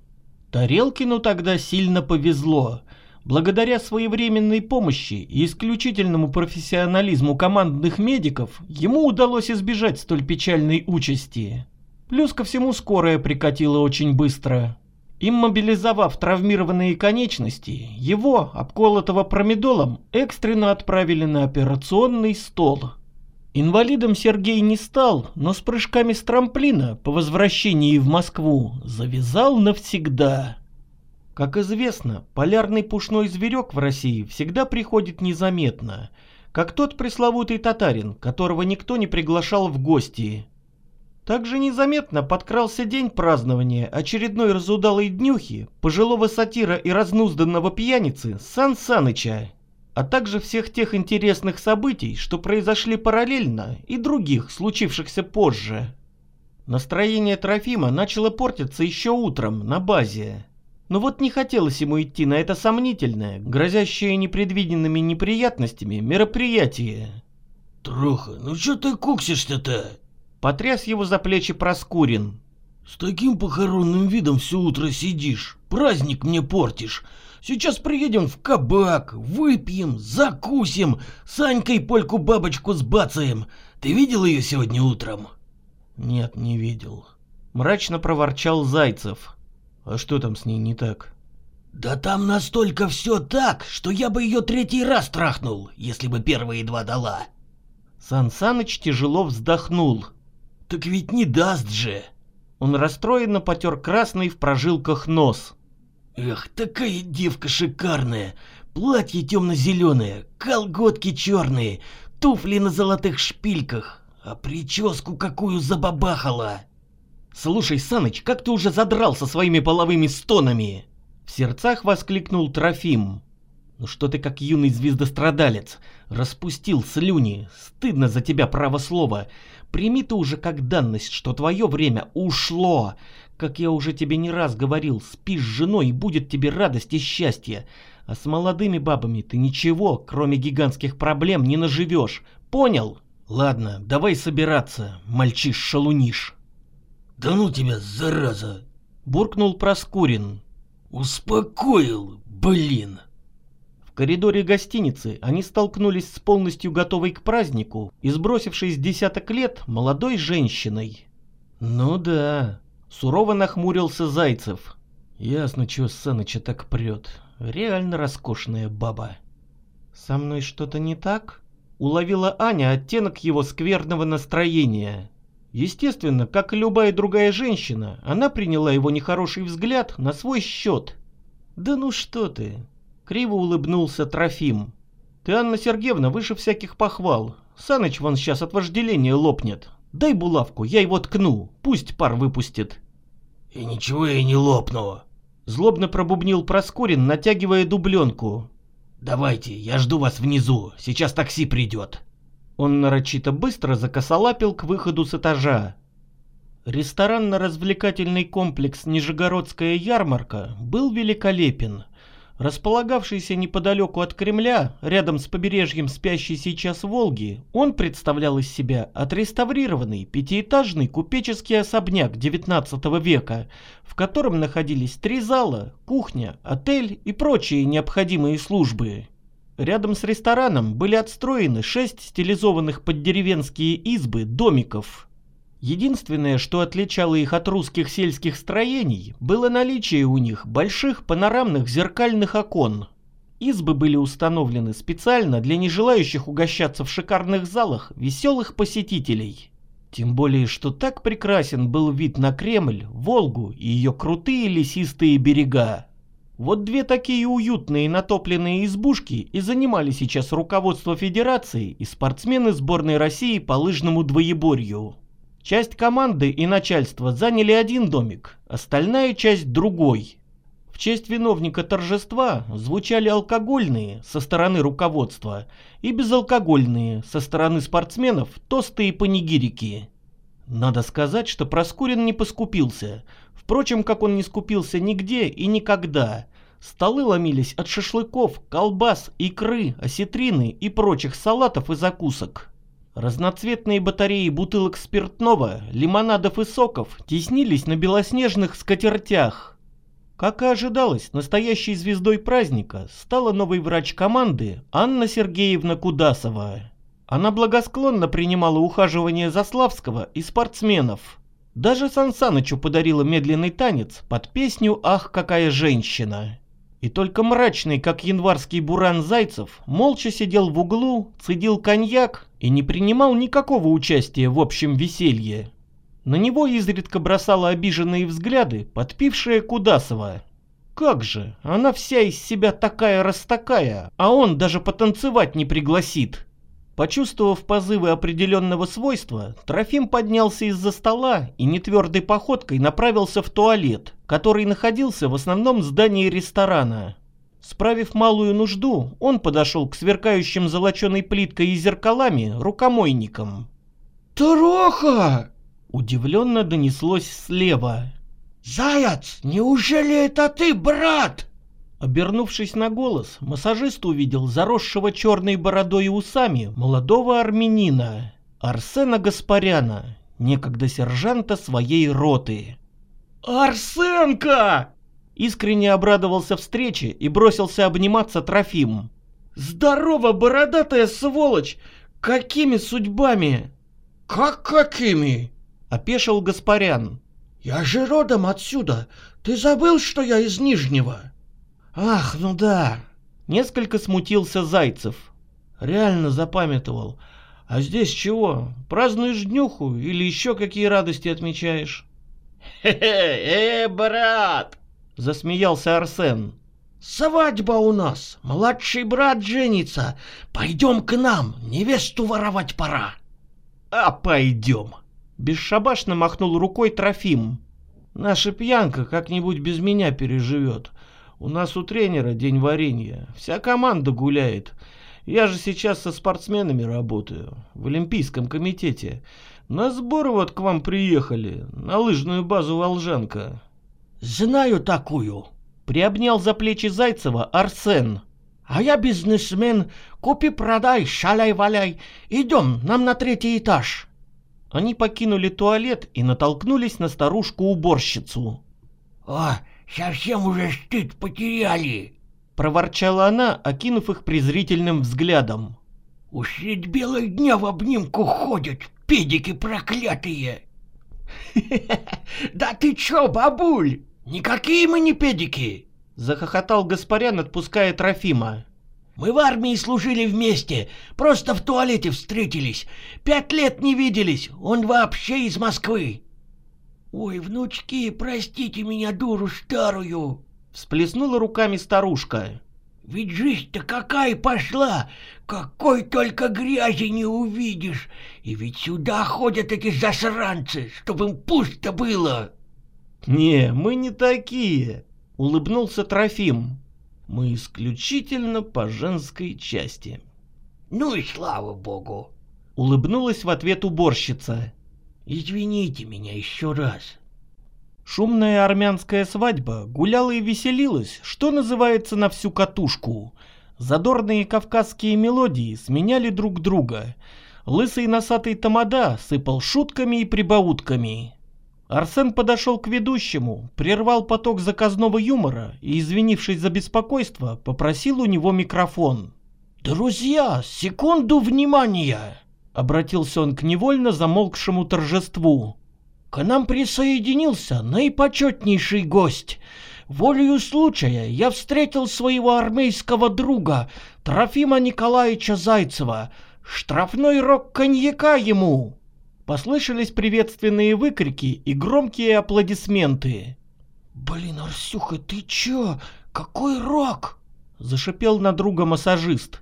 Тарелкину тогда сильно повезло. Благодаря своевременной помощи и исключительному профессионализму командных медиков ему удалось избежать столь печальной участи. Плюс ко всему скорая прикатила очень быстро. Иммобилизовав травмированные конечности, его, обколотого промедолом, экстренно отправили на операционный стол. Инвалидом Сергей не стал, но с прыжками с трамплина по возвращении в Москву завязал навсегда. Как известно, полярный пушной зверек в России всегда приходит незаметно, как тот пресловутый татарин, которого никто не приглашал в гости, также незаметно подкрался день празднования очередной разудалой днюхи пожилого сатира и разнузданного пьяницы Сан Саныча, а также всех тех интересных событий, что произошли параллельно и других, случившихся позже. Настроение Трофима начало портиться еще утром на базе. Но вот не хотелось ему идти на это сомнительное, грозящее непредвиденными неприятностями мероприятие. «Троха, ну что ты куксишься-то?» Потряс его за плечи Проскурин. С таким похоронным видом все утро сидишь, праздник мне портишь. Сейчас приедем в кабак, выпьем, закусим, с Анькой польку-бабочку сбацаем. Ты видел ее сегодня утром? Нет, не видел. Мрачно проворчал Зайцев. А что там с ней не так? Да там настолько все так, что я бы ее третий раз трахнул, если бы первые два дала. Сан Саныч тяжело вздохнул. Так ведь не даст же. Он расстроенно потер красный в прожилках нос. Эх, такая девка шикарная. Платье темно-зеленое, колготки черные, туфли на золотых шпильках. А прическу какую забабахала. Слушай, Саныч, как ты уже задрался своими половыми стонами? В сердцах воскликнул Трофим. Ну что ты как юный звездострадалец? Распустил слюни. Стыдно за тебя право слова. Прими ты уже как данность, что твое время ушло. Как я уже тебе не раз говорил, спи с женой и будет тебе радость и счастье. А с молодыми бабами ты ничего, кроме гигантских проблем, не наживешь. Понял? Ладно, давай собираться, мальчиш-шалуниш. Да ну тебя, зараза! Буркнул Проскурин. Успокоил, блин. Коридоре гостиницы они столкнулись с полностью готовой к празднику и сбросившей с десяток лет молодой женщиной. Ну да, сурово нахмурился Зайцев. Ясно, чего Саныча так прет. Реально роскошная баба. Со мной что-то не так? Уловила Аня оттенок его скверного настроения. Естественно, как и любая другая женщина, она приняла его нехороший взгляд на свой счет. «Да ну что ты!» — криво улыбнулся Трофим. «Ты, Анна Сергеевна, выше всяких похвал. Саныч вон сейчас от вожделения лопнет. Дай булавку, я его ткну, пусть пар выпустит». «И ничего я не лопну!» Злобно пробубнил Проскурин, натягивая дубленку. «Давайте, я жду вас внизу, сейчас такси придет». Он нарочито быстро закосолапил к выходу с этажа. Ресторанно-развлекательный комплекс «Нижегородская ярмарка» был великолепен. Располагавшийся неподалеку от Кремля, рядом с побережьем спящей сейчас Волги, он представлял из себя отреставрированный пятиэтажный купеческий особняк XIX века, в котором находились три зала, кухня, отель и прочие необходимые службы. Рядом с рестораном были отстроены шесть стилизованных под деревенские избы домиков. Единственное, что отличало их от русских сельских строений, было наличие у них больших панорамных зеркальных окон. Избы были установлены специально для нежелающих угощаться в шикарных залах веселых посетителей. Тем более, что так прекрасен был вид на Кремль, Волгу и ее крутые лесистые берега. Вот две такие уютные натопленные избушки и занимали сейчас руководство федерации и спортсмены сборной России по лыжному двоеборью. Часть команды и начальства заняли один домик, остальная часть другой. В честь виновника торжества звучали алкогольные со стороны руководства и безалкогольные со стороны спортсменов тосты и панигирики. Надо сказать, что Проскурин не поскупился, впрочем, как он не скупился нигде и никогда. Столы ломились от шашлыков, колбас, икры, осетрины и прочих салатов и закусок. Разноцветные батареи бутылок спиртного, лимонадов и соков теснились на белоснежных скатертях. Как и ожидалось, настоящей звездой праздника стала новый врач команды Анна Сергеевна Кудасова. Она благосклонно принимала ухаживание Заславского и спортсменов. Даже Сансанычу подарила медленный танец под песню «Ах, какая женщина!». И только мрачный, как январский буран Зайцев, молча сидел в углу, цедил коньяк и не принимал никакого участия в общем веселье. На него изредка бросала обиженные взгляды, подпившая Кудасова. Как же, она вся из себя такая-растакая, а он даже потанцевать не пригласит. Почувствовав позывы определенного свойства, Трофим поднялся из-за стола и нетвердой походкой направился в туалет, который находился в основном здании ресторана. Справив малую нужду, он подошел к сверкающим золоченой плиткой и зеркалами рукомойникам. «Троха!» — удивленно донеслось слева. «Заяц, неужели это ты, брат?» Обернувшись на голос, массажист увидел заросшего черной бородой и усами молодого армянина, Арсена Гаспаряна, некогда сержанта своей роты. «Арсенка!» Искренне обрадовался встрече и бросился обниматься Трофим. «Здорово, бородатая сволочь! Какими судьбами?» «Как какими?» — опешил Гаспарян. «Я же родом отсюда. Ты забыл, что я из Нижнего?» «Ах, ну да!» Несколько смутился Зайцев. Реально запамятовал. А здесь чего? Празднуешь днюху или еще какие радости отмечаешь? «Хе-хе, э, брат!» — засмеялся Арсен. «Свадьба у нас, младший брат женится. Пойдем к нам, невесту воровать пора». «А пойдем!» — бесшабашно махнул рукой Трофим. «Наша пьянка как-нибудь без меня переживет. У нас у тренера день варенья. Вся команда гуляет. Я же сейчас со спортсменами работаю. В Олимпийском комитете. На сборы вот к вам приехали. На лыжную базу «Волжанка». «Знаю такую», — приобнял за плечи Зайцева Арсен. «А я бизнесмен. Купи-продай, шаляй-валяй. Идем, нам на третий этаж». Они покинули туалет и натолкнулись на старушку-уборщицу. «О, совсем уже стыд потеряли!» — проворчала она, окинув их презрительным взглядом. «Уж средь белого дня в обнимку ходят, педики проклятые!» «Да ты чё, бабуль? Никакие мы не педики!» — захохотал Гаспарян, отпуская Трофима. «Мы в армии служили вместе, просто в туалете встретились. Пять лет не виделись, он вообще из Москвы». «Ой, внучки, простите меня, дуру старую!» — всплеснула руками старушка. «Ведь жизнь-то какая пошла! Какой только грязи не увидишь! И ведь сюда ходят эти засранцы, чтобы им пусто было!» «Не, мы не такие!» — улыбнулся Трофим. «Мы исключительно по женской части». «Ну и слава богу!» — улыбнулась в ответ уборщица. Извините меня еще раз. Шумная армянская свадьба гуляла и веселилась, что называется, на всю катушку. Задорные кавказские мелодии сменяли друг друга. Лысый носатый тамада сыпал шутками и прибаутками. Арсен подошел к ведущему, прервал поток заказного юмора и, извинившись за беспокойство, попросил у него микрофон. «Друзья, секунду внимания!» — обратился он к невольно замолкшему торжеству. «К нам присоединился наипочетнейший гость. Волею случая я встретил своего армейского друга Трофима Николаевича Зайцева. Штрафной рог коньяка ему!» Послышались приветственные выкрики и громкие аплодисменты. «Блин, Арсюха, ты чё? Какой рок?» — зашипел на друга массажист.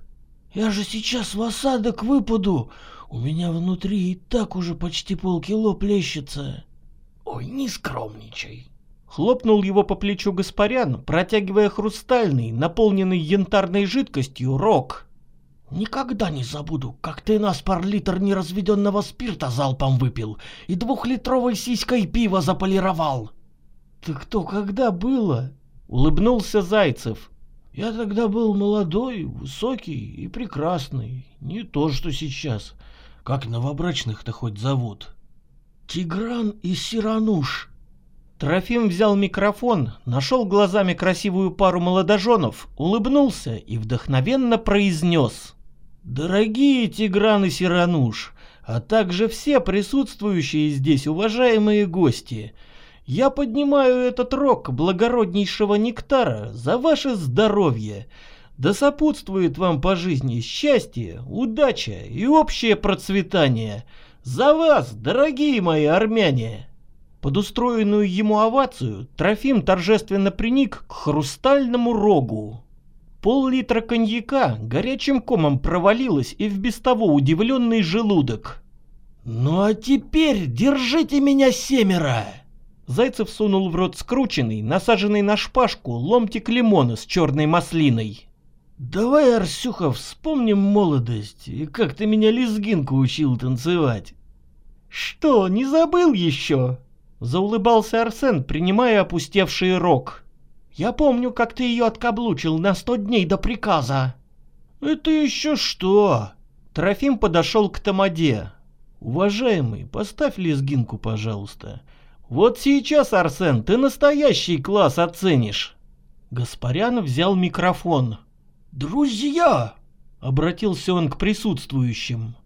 «Я же сейчас в осадок выпаду. У меня внутри и так уже почти полкило плещется». «Ой, не скромничай!» Хлопнул его по плечу Гаспарян, протягивая хрустальный, наполненный янтарной жидкостью, рог. Никогда не забуду, как ты нас пар литр неразведенного спирта залпом выпил и двухлитровой сиськой пива заполировал. Так то когда было? Улыбнулся Зайцев. Я тогда был молодой, высокий и прекрасный. Не то, что сейчас. Как новобрачных-то хоть зовут? Тигран и Сирануш. Трофим взял микрофон, нашел глазами красивую пару молодоженов, улыбнулся и вдохновенно произнес. «Дорогие Тигран и Сирануш, а также все присутствующие здесь уважаемые гости, я поднимаю этот рок благороднейшего нектара за ваше здоровье. Да сопутствует вам по жизни счастье, удача и общее процветание. За вас, дорогие мои армяне!» Под устроенную ему овацию Трофим торжественно приник к хрустальному рогу. Пол-литра коньяка горячим комом провалилось и в без того удивленный желудок. «Ну а теперь держите меня семеро!» Зайцев сунул в рот скрученный, насаженный на шпажку, ломтик лимона с черной маслиной. «Давай, Арсюха, вспомним молодость и как ты меня лезгинку учил танцевать». «Что, не забыл еще?» Заулыбался Арсен, принимая опустевший рог. «Я помню, как ты ее откаблучил на сто дней до приказа». «Это еще что?» Трофим подошел к Тамаде. «Уважаемый, поставь лезгинку, пожалуйста. Вот сейчас, Арсен, ты настоящий класс оценишь. Гаспарян взял микрофон. «Друзья!» — обратился он к присутствующим.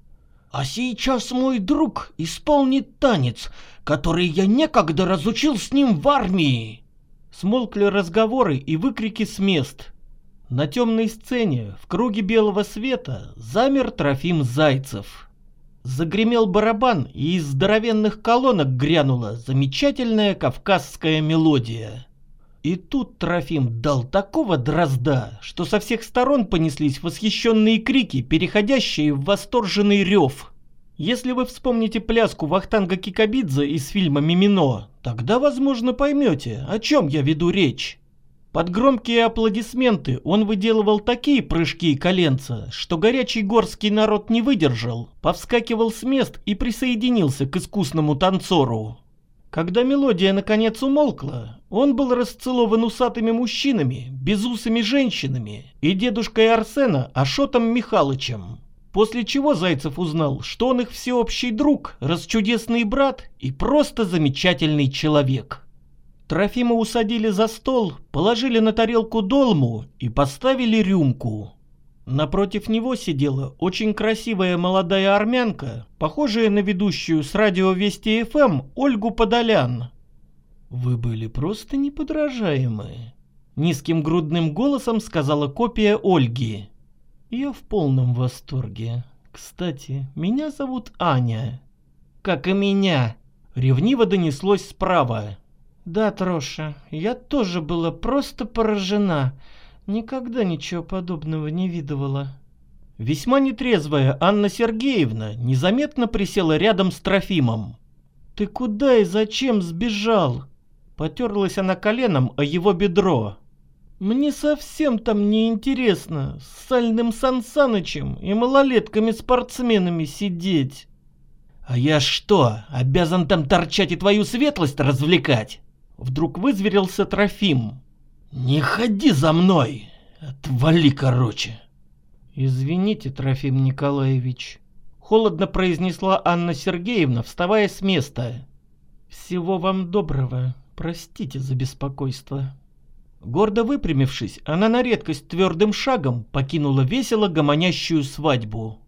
«А сейчас мой друг исполнит танец, который я некогда разучил с ним в армии!» Смолкли разговоры и выкрики с мест. На темной сцене, в круге белого света, замер Трофим Зайцев. Загремел барабан, и из здоровенных колонок грянула замечательная кавказская мелодия. И тут Трофим дал такого дрозда, что со всех сторон понеслись восхищенные крики, переходящие в восторженный рев. Если вы вспомните пляску Вахтанга Кикабидзе из фильма «Мимино», тогда, возможно, поймете, о чем я веду речь. Под громкие аплодисменты он выделывал такие прыжки и коленца, что горячий горский народ не выдержал, повскакивал с мест и присоединился к искусному танцору. Когда мелодия наконец умолкла, он был расцелован усатыми мужчинами, безусыми женщинами и дедушкой Арсена Ашотом Михалычем. После чего Зайцев узнал, что он их всеобщий друг, расчудесный брат и просто замечательный человек. Трофима усадили за стол, положили на тарелку долму и поставили рюмку. Напротив него сидела очень красивая молодая армянка, похожая на ведущую с радио Вести ФМ эм Ольгу Подолян. «Вы были просто неподражаемы», — низким грудным голосом сказала копия Ольги. «Я в полном восторге. Кстати, меня зовут Аня». «Как и меня», — ревниво донеслось справа. Да, Троша, я тоже была просто поражена. Никогда ничего подобного не видывала. Весьма нетрезвая Анна Сергеевна незаметно присела рядом с Трофимом. «Ты куда и зачем сбежал?» Потерлась она коленом о его бедро. «Мне совсем там не интересно с Сальным Сансанычем и малолетками-спортсменами сидеть». «А я что, обязан там торчать и твою светлость развлекать?» Вдруг вызверился Трофим. «Не ходи за мной! Отвали, короче!» «Извините, Трофим Николаевич», — холодно произнесла Анна Сергеевна, вставая с места. «Всего вам доброго. Простите за беспокойство». Гордо выпрямившись, она на редкость твердым шагом покинула весело гомонящую свадьбу.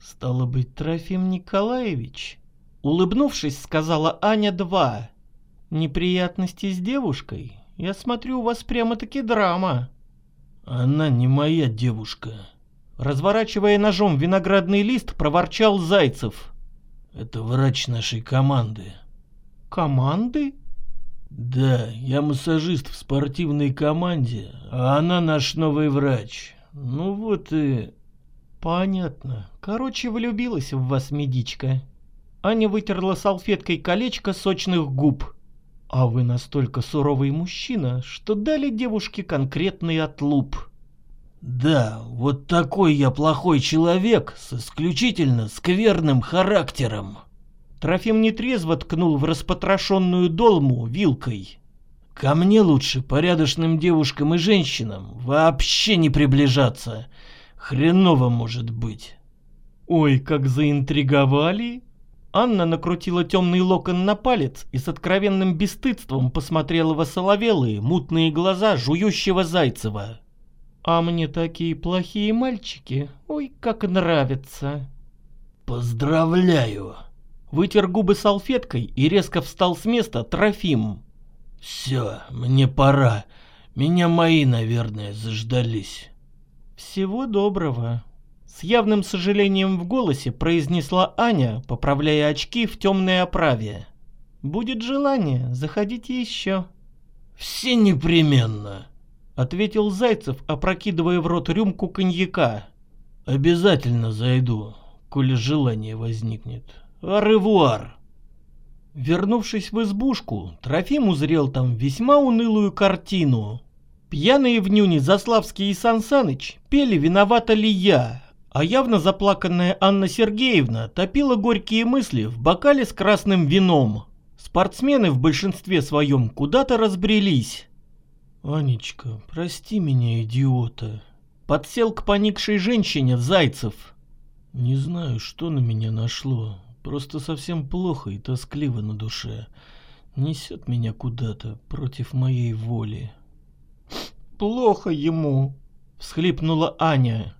«Стало быть, Трофим Николаевич?» Улыбнувшись, сказала Аня-2. Неприятности с девушкой? Я смотрю, у вас прямо-таки драма. Она не моя девушка. Разворачивая ножом виноградный лист, проворчал Зайцев. Это врач нашей команды. Команды? Да, я массажист в спортивной команде, а она наш новый врач. Ну вот и... Понятно. Короче, влюбилась в вас медичка. Аня вытерла салфеткой колечко сочных губ. А вы настолько суровый мужчина, что дали девушке конкретный отлуп. Да, вот такой я плохой человек с исключительно скверным характером. Трофим нетрезво ткнул в распотрошенную долму вилкой. Ко мне лучше порядочным девушкам и женщинам вообще не приближаться. Хреново может быть. Ой, как заинтриговали. Анна накрутила темный локон на палец и с откровенным бесстыдством посмотрела в осоловелые, мутные глаза жующего Зайцева. «А мне такие плохие мальчики, ой, как нравится!» «Поздравляю!» Вытер губы салфеткой и резко встал с места Трофим. «Все, мне пора. Меня мои, наверное, заждались». «Всего доброго», с явным сожалением в голосе произнесла Аня, поправляя очки в темной оправе. «Будет желание, заходите еще». «Все непременно», — ответил Зайцев, опрокидывая в рот рюмку коньяка. «Обязательно зайду, коли желание возникнет. Аревуар!» Вернувшись в избушку, Трофим узрел там весьма унылую картину. Пьяные в нюне Заславский и Сансаныч пели «Виновата ли я?», а явно заплаканная Анна Сергеевна топила горькие мысли в бокале с красным вином. Спортсмены в большинстве своем куда-то разбрелись. «Анечка, прости меня, идиота», — подсел к поникшей женщине Зайцев. «Не знаю, что на меня нашло, просто совсем плохо и тоскливо на душе. Несет меня куда-то против моей воли. Плохо ему, всхлипнула Аня.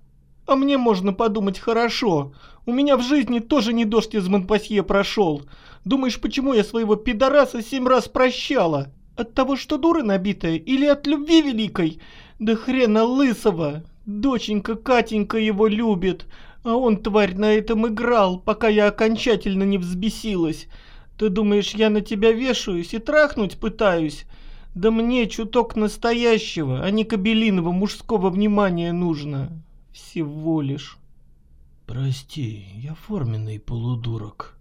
А мне можно подумать хорошо. У меня в жизни тоже не дождь из Монпасье прошел. Думаешь, почему я своего пидораса семь раз прощала? От того, что дура набитая, или от любви великой? Да хрена лысого. Доченька Катенька его любит, а он, тварь, на этом играл, пока я окончательно не взбесилась. Ты думаешь, я на тебя вешаюсь и трахнуть пытаюсь? Да мне чуток настоящего, а не кабелиного мужского внимания нужно. Всего лишь. Прости, я форменный полудурок.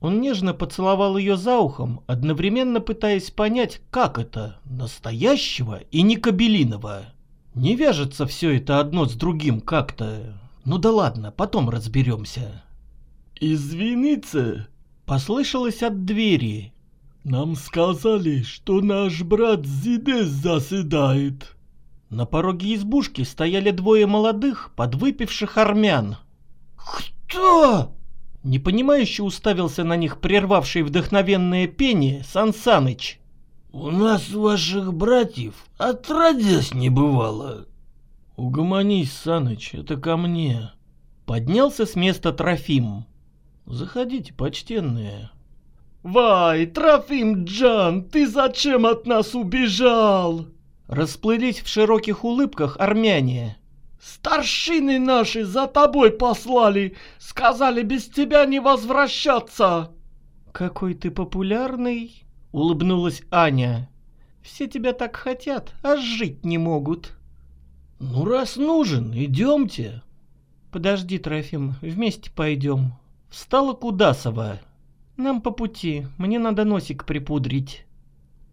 Он нежно поцеловал ее за ухом, одновременно пытаясь понять, как это, настоящего и не кабелиного. Не вяжется все это одно с другим как-то. Ну да ладно, потом разберемся. «Извиниться?» Послышалось от двери. «Нам сказали, что наш брат Зидес заседает». На пороге избушки стояли двое молодых, подвыпивших армян. «Кто?» Непонимающе уставился на них прервавший вдохновенное пение Сансаныч. «У нас ваших братьев отродясь не бывало». «Угомонись, Саныч, это ко мне». Поднялся с места Трофим. «Заходите, почтенные». «Вай, Трофим Джан, ты зачем от нас убежал?» Расплылись в широких улыбках армяне. «Старшины наши за тобой послали, сказали без тебя не возвращаться!» «Какой ты популярный!» — улыбнулась Аня. «Все тебя так хотят, а жить не могут». «Ну, раз нужен, идемте». «Подожди, Трофим, вместе пойдем». Встала Кудасова. «Нам по пути, мне надо носик припудрить».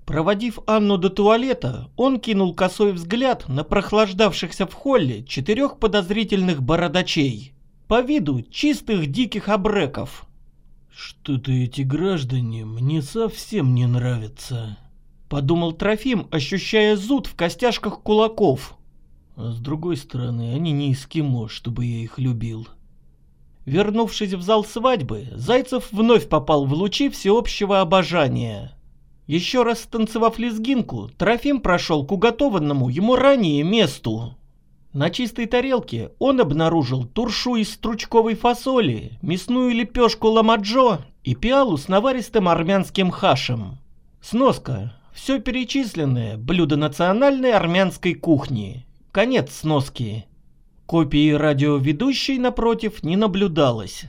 Проводив Анну до туалета, он кинул косой взгляд на прохлаждавшихся в холле четырех подозрительных бородачей. По виду чистых диких обреков. «Что-то эти граждане мне совсем не нравятся», — подумал Трофим, ощущая зуд в костяшках кулаков. С другой стороны, они не эскимо, чтобы я их любил. Вернувшись в зал свадьбы, Зайцев вновь попал в лучи всеобщего обожания. Еще раз станцевав лезгинку, Трофим прошел к уготованному ему ранее месту. На чистой тарелке он обнаружил туршу из стручковой фасоли, мясную лепешку ламаджо и пиалу с наваристым армянским хашем. Сноска. Все перечисленное – блюдо национальной армянской кухни. Конец сноски. Копии радиоведущей, напротив, не наблюдалось.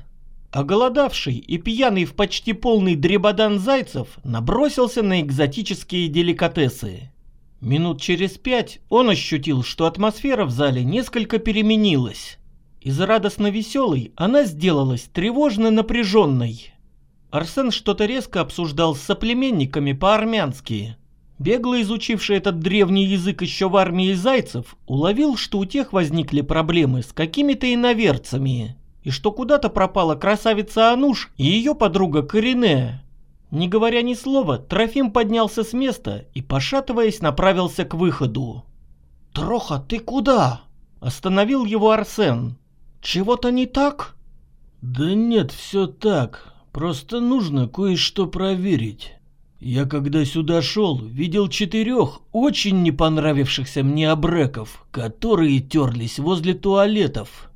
Оголодавший и пьяный в почти полный дребодан Зайцев набросился на экзотические деликатесы. Минут через пять он ощутил, что атмосфера в зале несколько переменилась. Из радостно веселой она сделалась тревожно напряженной. Арсен что-то резко обсуждал с соплеменниками по-армянски. Бегло изучивший этот древний язык еще в армии зайцев, уловил, что у тех возникли проблемы с какими-то иноверцами, и что куда-то пропала красавица Ануш и ее подруга Корине. Не говоря ни слова, Трофим поднялся с места и, пошатываясь, направился к выходу. «Троха, ты куда?» – остановил его Арсен. «Чего-то не так?» «Да нет, все так. Просто нужно кое-что проверить». Я когда сюда шел, видел четырех очень не понравившихся мне обреков, которые терлись возле туалетов.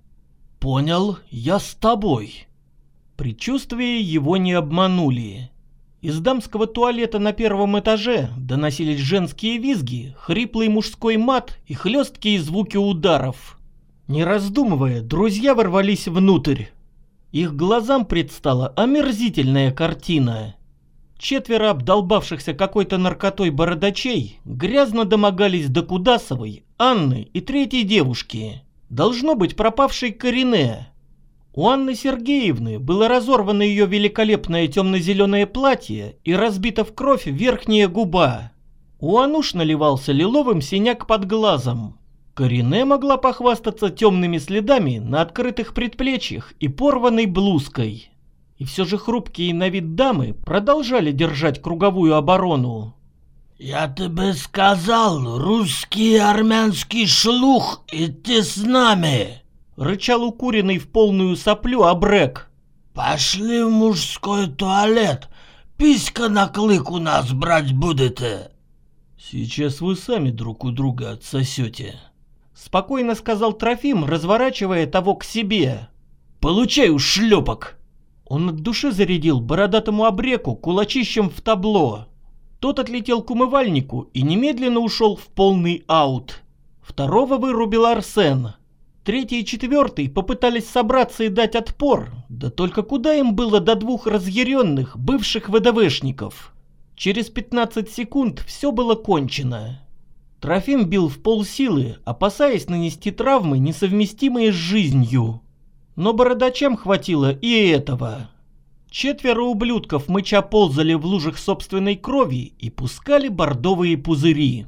Понял, я с тобой. Предчувствия его не обманули. Из дамского туалета на первом этаже доносились женские визги, хриплый мужской мат и хлесткие звуки ударов. Не раздумывая, друзья ворвались внутрь. Их глазам предстала омерзительная картина. Четверо обдолбавшихся какой-то наркотой бородачей грязно домогались до Кудасовой, Анны и третьей девушки. Должно быть пропавшей Корине. У Анны Сергеевны было разорвано ее великолепное темно-зеленое платье и разбита в кровь верхняя губа. У Ануш наливался лиловым синяк под глазом. Корине могла похвастаться темными следами на открытых предплечьях и порванной блузкой. И все же хрупкие на вид дамы продолжали держать круговую оборону. «Я тебе сказал, русский армянский шлух, идти с нами!» Рычал укуренный в полную соплю обрек. «Пошли в мужской туалет, писька на клык у нас брать будете?» «Сейчас вы сами друг у друга отсосете», — спокойно сказал Трофим, разворачивая того к себе. «Получай шлепок!» Он от души зарядил бородатому обреку кулачищем в табло. Тот отлетел к умывальнику и немедленно ушел в полный аут. Второго вырубил Арсен. Третий и четвертый попытались собраться и дать отпор, да только куда им было до двух разъяренных, бывших ВДВшников. Через 15 секунд все было кончено. Трофим бил в полсилы, опасаясь нанести травмы, несовместимые с жизнью. Но бородачам хватило и этого. Четверо ублюдков мыча ползали в лужах собственной крови и пускали бордовые пузыри.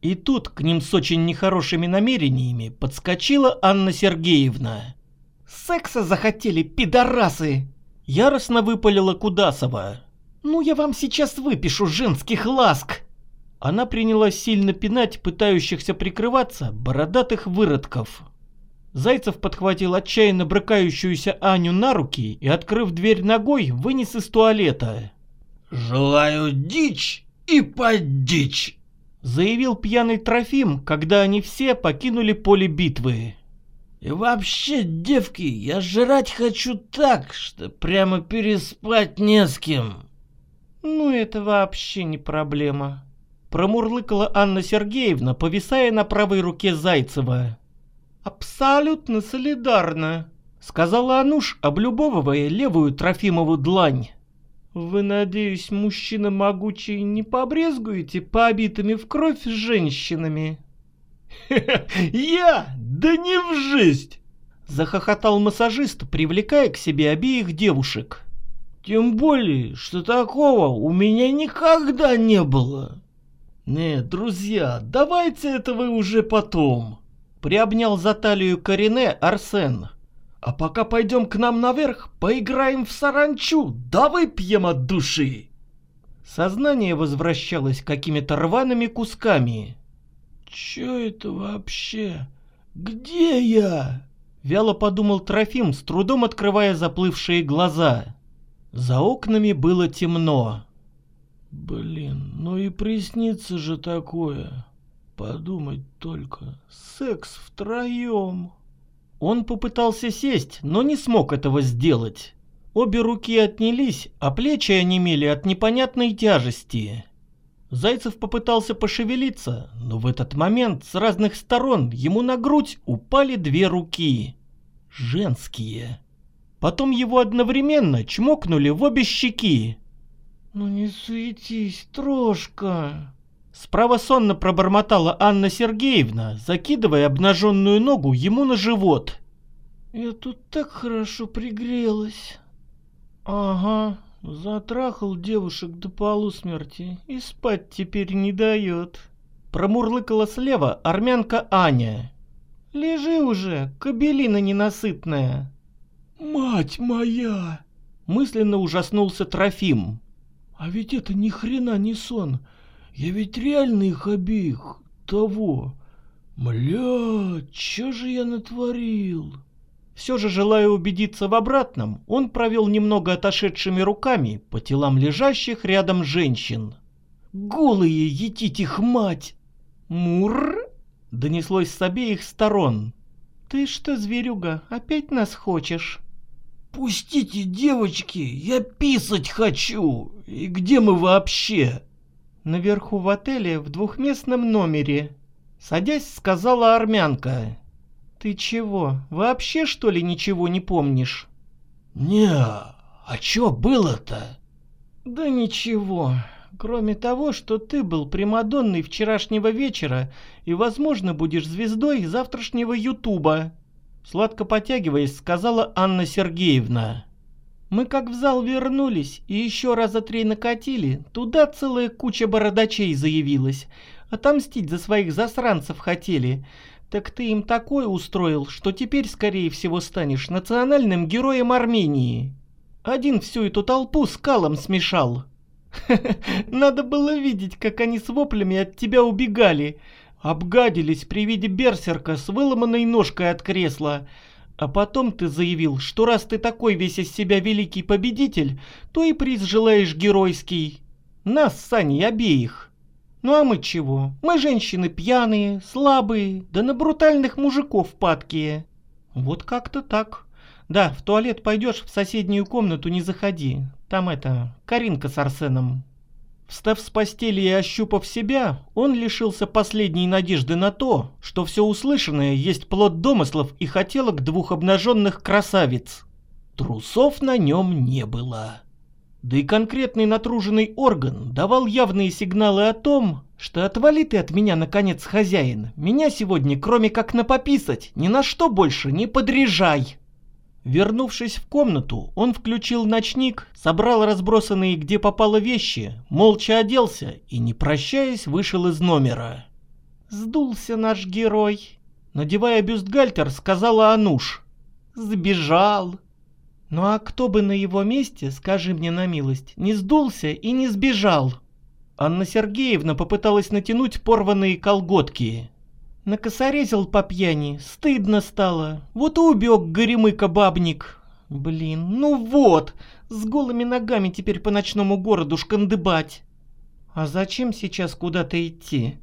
И тут к ним с очень нехорошими намерениями подскочила Анна Сергеевна. «Секса захотели, пидорасы!» Яростно выпалила Кудасова. «Ну я вам сейчас выпишу женских ласк!» Она принялась сильно пинать пытающихся прикрываться бородатых выродков. Зайцев подхватил отчаянно брыкающуюся Аню на руки и, открыв дверь ногой, вынес из туалета. «Желаю дичь и под дичь!» заявил пьяный Трофим, когда они все покинули поле битвы. «И вообще, девки, я жрать хочу так, что прямо переспать не с кем!» «Ну это вообще не проблема», — промурлыкала Анна Сергеевна, повисая на правой руке Зайцева. «Абсолютно солидарно», — сказала Ануш, облюбовывая левую Трофимову длань. «Вы, надеюсь, мужчина могучий, не побрезгуете побитыми в кровь женщинами?» «Я? Да не в жизнь!» — захохотал массажист, привлекая к себе обеих девушек. «Тем более, что такого у меня никогда не было!» «Нет, друзья, давайте это вы уже потом!» Приобнял за талию Корине Арсен. «А пока пойдем к нам наверх, поиграем в саранчу, да выпьем от души!» Сознание возвращалось какими-то рваными кусками. «Чё это вообще? Где я?» Вяло подумал Трофим, с трудом открывая заплывшие глаза. За окнами было темно. «Блин, ну и приснится же такое!» Подумать только, секс втроем. Он попытался сесть, но не смог этого сделать. Обе руки отнялись, а плечи онемели от непонятной тяжести. Зайцев попытался пошевелиться, но в этот момент с разных сторон ему на грудь упали две руки. Женские. Потом его одновременно чмокнули в обе щеки. «Ну не суетись, трошка!» Справа сонно пробормотала Анна Сергеевна, закидывая обнаженную ногу ему на живот. «Я тут так хорошо пригрелась». «Ага, затрахал девушек до полусмерти и спать теперь не дает». Промурлыкала слева армянка Аня. «Лежи уже, кобелина ненасытная». «Мать моя!» Мысленно ужаснулся Трофим. «А ведь это ни хрена не сон. Я ведь реально их обеих того. Мля, чё же я натворил? Все же, желая убедиться в обратном, он провел немного отошедшими руками по телам лежащих рядом женщин. «Голые, етить их мать!» «Мур!» — донеслось с обеих сторон. «Ты что, зверюга, опять нас хочешь?» «Пустите, девочки, я писать хочу! И где мы вообще?» Наверху в отеле в двухместном номере. Садясь, сказала армянка. Ты чего, вообще что ли ничего не помнишь? Не, а чё было-то? Да ничего, кроме того, что ты был примадонной вчерашнего вечера и, возможно, будешь звездой завтрашнего Ютуба. Сладко потягиваясь, сказала Анна Сергеевна. Мы как в зал вернулись и еще раза три накатили, туда целая куча бородачей заявилась. Отомстить за своих засранцев хотели. Так ты им такое устроил, что теперь, скорее всего, станешь национальным героем Армении. Один всю эту толпу с калом смешал. Надо было видеть, как они с воплями от тебя убегали. Обгадились при виде берсерка с выломанной ножкой от кресла. А потом ты заявил, что раз ты такой весь из себя великий победитель, то и приз желаешь геройский. Нас с Саней обеих. Ну а мы чего? Мы женщины пьяные, слабые, да на брутальных мужиков падкие. Вот как-то так. Да, в туалет пойдешь, в соседнюю комнату не заходи. Там это, Каринка с Арсеном. Встав с постели и ощупав себя, он лишился последней надежды на то, что все услышанное есть плод домыслов и хотелок двух обнаженных красавиц. Трусов на нем не было. Да и конкретный натруженный орган давал явные сигналы о том, что отвали ты от меня, наконец, хозяин. Меня сегодня, кроме как напописать, ни на что больше не подряжай. Вернувшись в комнату, он включил ночник, собрал разбросанные где попало вещи, молча оделся и, не прощаясь, вышел из номера. «Сдулся наш герой», — надевая бюстгальтер, сказала Ануш. «Сбежал». «Ну а кто бы на его месте, скажи мне на милость, не сдулся и не сбежал?» Анна Сергеевна попыталась натянуть порванные колготки. Накосорезил по пьяни, стыдно стало. Вот и убег горемыка-бабник. Блин, ну вот, с голыми ногами теперь по ночному городу шкандыбать. А зачем сейчас куда-то идти?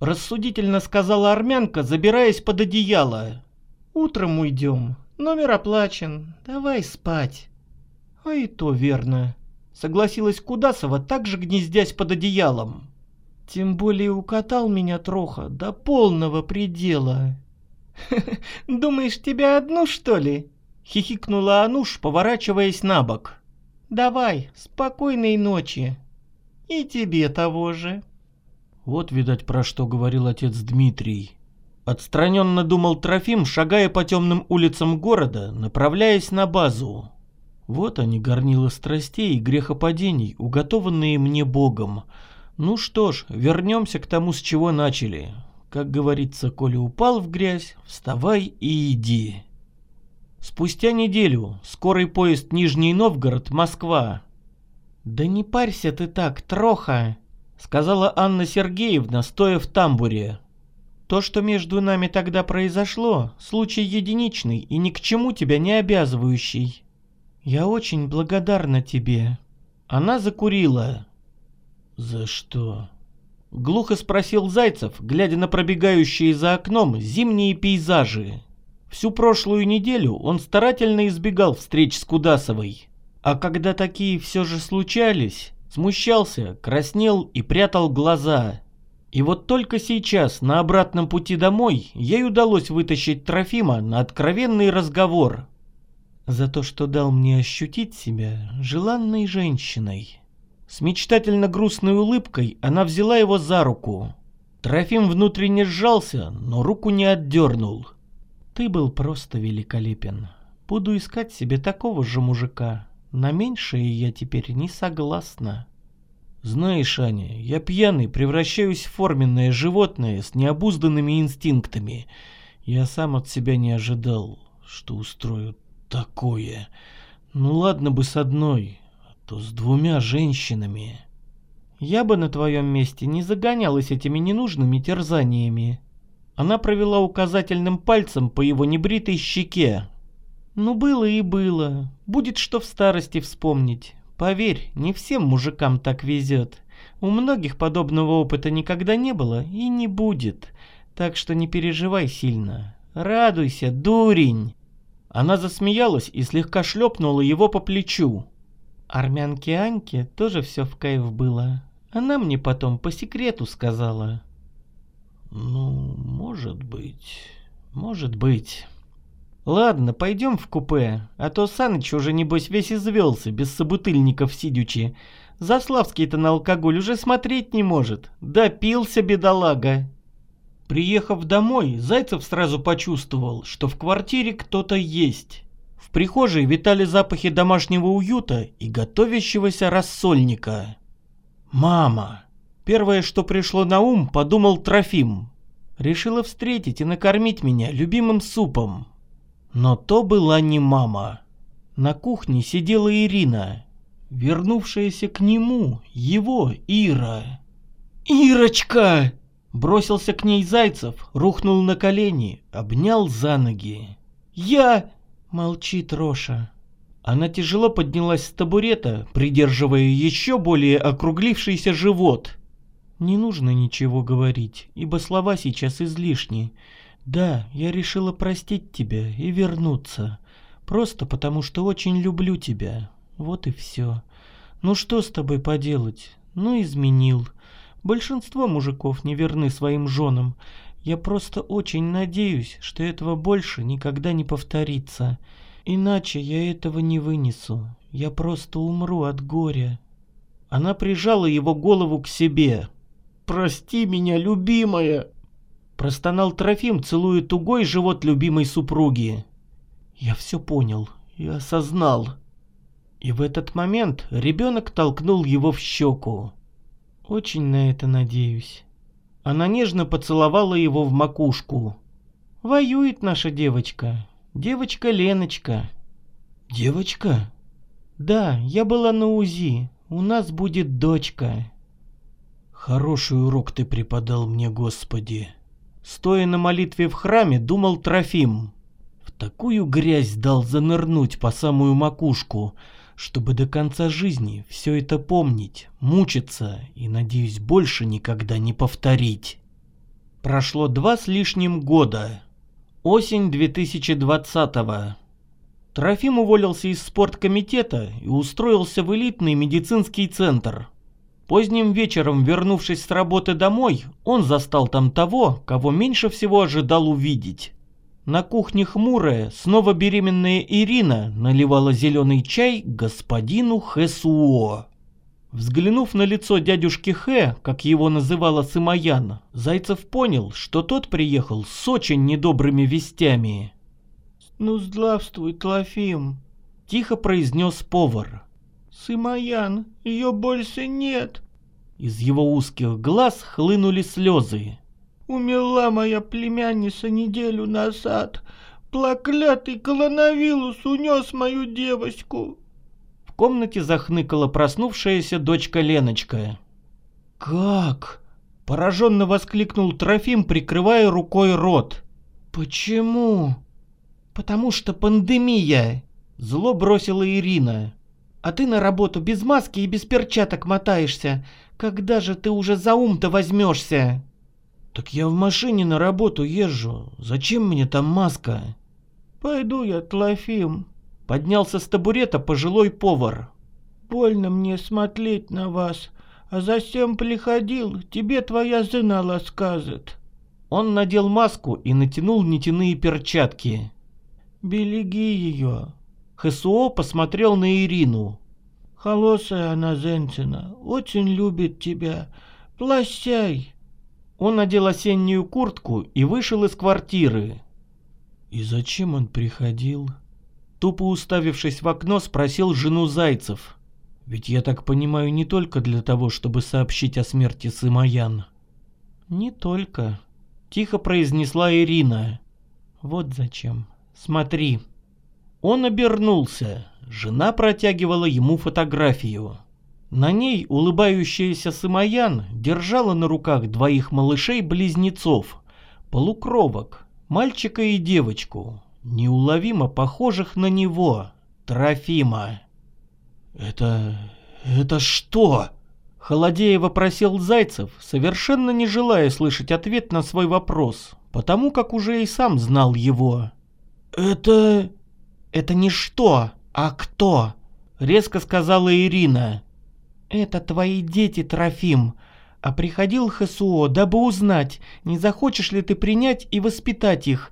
Рассудительно сказала армянка, забираясь под одеяло. Утром уйдем, номер оплачен, давай спать. А и то верно. Согласилась Кудасова, также гнездясь под одеялом. Тем более укатал меня Троха до полного предела. «Думаешь, тебя одну, что ли?» — хихикнула Ануш, поворачиваясь на бок. «Давай, спокойной ночи. И тебе того же». Вот, видать, про что говорил отец Дмитрий. Отстраненно думал Трофим, шагая по темным улицам города, направляясь на базу. Вот они, горнила страстей и грехопадений, уготованные мне Богом — ну что ж, вернемся к тому, с чего начали. Как говорится, коли упал в грязь, вставай и иди. Спустя неделю скорый поезд Нижний Новгород, Москва. «Да не парься ты так, троха!» — сказала Анна Сергеевна, стоя в тамбуре. «То, что между нами тогда произошло, случай единичный и ни к чему тебя не обязывающий. Я очень благодарна тебе». Она закурила. «За что?» Глухо спросил Зайцев, глядя на пробегающие за окном зимние пейзажи. Всю прошлую неделю он старательно избегал встреч с Кудасовой. А когда такие все же случались, смущался, краснел и прятал глаза. И вот только сейчас, на обратном пути домой, ей удалось вытащить Трофима на откровенный разговор. «За то, что дал мне ощутить себя желанной женщиной». С мечтательно грустной улыбкой она взяла его за руку. Трофим внутренне сжался, но руку не отдернул. «Ты был просто великолепен. Буду искать себе такого же мужика. На меньшее я теперь не согласна». «Знаешь, Аня, я пьяный превращаюсь в форменное животное с необузданными инстинктами. Я сам от себя не ожидал, что устрою такое. Ну ладно бы с одной, то с двумя женщинами. Я бы на твоем месте не загонялась этими ненужными терзаниями. Она провела указательным пальцем по его небритой щеке. Ну было и было. Будет что в старости вспомнить. Поверь, не всем мужикам так везет. У многих подобного опыта никогда не было и не будет. Так что не переживай сильно. Радуйся, дурень. Она засмеялась и слегка шлепнула его по плечу. Армянке Аньке тоже все в кайф было. Она мне потом по секрету сказала. Ну, может быть, может быть. Ладно, пойдем в купе, а то Саныч уже небось весь извелся, без собутыльников сидючи. Заславский-то на алкоголь уже смотреть не может. Допился бедолага. Приехав домой, Зайцев сразу почувствовал, что в квартире кто-то есть. Прихожей витали запахи домашнего уюта и готовящегося рассольника. «Мама!» Первое, что пришло на ум, подумал Трофим. Решила встретить и накормить меня любимым супом. Но то была не мама. На кухне сидела Ирина, вернувшаяся к нему, его Ира. «Ирочка!» Бросился к ней Зайцев, рухнул на колени, обнял за ноги. «Я Молчи, Троша. Она тяжело поднялась с табурета, придерживая еще более округлившийся живот. Не нужно ничего говорить, ибо слова сейчас излишни. Да, я решила простить тебя и вернуться. Просто потому, что очень люблю тебя. Вот и все. Ну что с тобой поделать? Ну, изменил. Большинство мужиков не верны своим женам. Я просто очень надеюсь, что этого больше никогда не повторится. Иначе я этого не вынесу. Я просто умру от горя. Она прижала его голову к себе. «Прости меня, любимая!» Простонал Трофим, целуя тугой живот любимой супруги. «Я все понял и осознал». И в этот момент ребенок толкнул его в щеку. «Очень на это надеюсь». Она нежно поцеловала его в макушку. «Воюет наша девочка. Девочка Леночка». «Девочка?» «Да, я была на УЗИ. У нас будет дочка». «Хороший урок ты преподал мне, Господи!» Стоя на молитве в храме, думал Трофим. В такую грязь дал занырнуть по самую макушку, чтобы до конца жизни все это помнить, мучиться и, надеюсь, больше никогда не повторить. Прошло два с лишним года. Осень 2020-го. Трофим уволился из спорткомитета и устроился в элитный медицинский центр. Поздним вечером, вернувшись с работы домой, он застал там того, кого меньше всего ожидал увидеть. На кухне хмурая, снова беременная Ирина наливала зеленый чай господину Хэсуо. Взглянув на лицо дядюшки Хэ, как его называла Сымаян, Зайцев понял, что тот приехал с очень недобрыми вестями. «Ну, здравствуй, Тлофим», — тихо произнес повар. «Сымаян, ее больше нет». Из его узких глаз хлынули слезы. Умерла моя племянница неделю назад. Проклятый коронавирус унес мою девочку. В комнате захныкала проснувшаяся дочка Леночка. «Как?» – пораженно воскликнул Трофим, прикрывая рукой рот. «Почему?» «Потому что пандемия!» – зло бросила Ирина. «А ты на работу без маски и без перчаток мотаешься. Когда же ты уже за ум-то возьмешься?» «Так я в машине на работу езжу. Зачем мне там маска?» «Пойду я, Тлофим», — поднялся с табурета пожилой повар. «Больно мне смотреть на вас, а зачем приходил, тебе твоя жена рассказывает». Он надел маску и натянул нитяные перчатки. «Береги ее». ХСО посмотрел на Ирину. «Холосая она, Зенцина, очень любит тебя. Плащай». Он надел осеннюю куртку и вышел из квартиры. «И зачем он приходил?» Тупо уставившись в окно, спросил жену Зайцев. «Ведь я так понимаю, не только для того, чтобы сообщить о смерти Сымаян». «Не только», — тихо произнесла Ирина. «Вот зачем. Смотри». Он обернулся. Жена протягивала ему фотографию. На ней улыбающаяся Сымаян держала на руках двоих малышей-близнецов, полукровок, мальчика и девочку, неуловимо похожих на него, Трофима. «Это... это что?» Холодея вопросил Зайцев, совершенно не желая слышать ответ на свой вопрос, потому как уже и сам знал его. «Это... это не что, а кто?» — резко сказала Ирина. «Это твои дети, Трофим. А приходил ХСО, дабы узнать, не захочешь ли ты принять и воспитать их.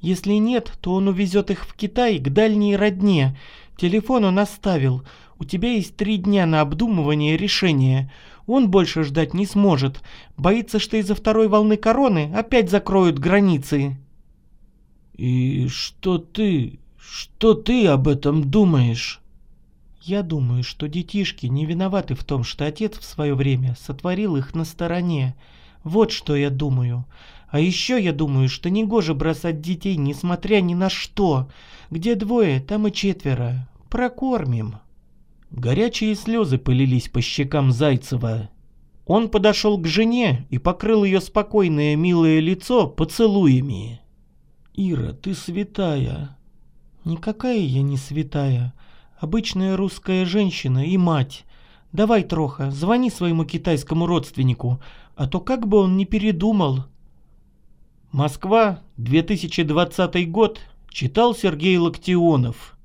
Если нет, то он увезет их в Китай к дальней родне. Телефон он оставил. У тебя есть три дня на обдумывание решения. Он больше ждать не сможет. Боится, что из-за второй волны короны опять закроют границы». «И что ты... что ты об этом думаешь?» Я думаю, что детишки не виноваты в том, что отец в свое время сотворил их на стороне. Вот что я думаю. А еще я думаю, что негоже бросать детей, несмотря ни на что. Где двое, там и четверо. Прокормим. Горячие слезы пылились по щекам Зайцева. Он подошел к жене и покрыл ее спокойное милое лицо поцелуями. «Ира, ты святая!» Никакая я не святая. Обычная русская женщина и мать. Давай, Троха, звони своему китайскому родственнику, а то как бы он не передумал. Москва, 2020 год, читал Сергей Локтионов.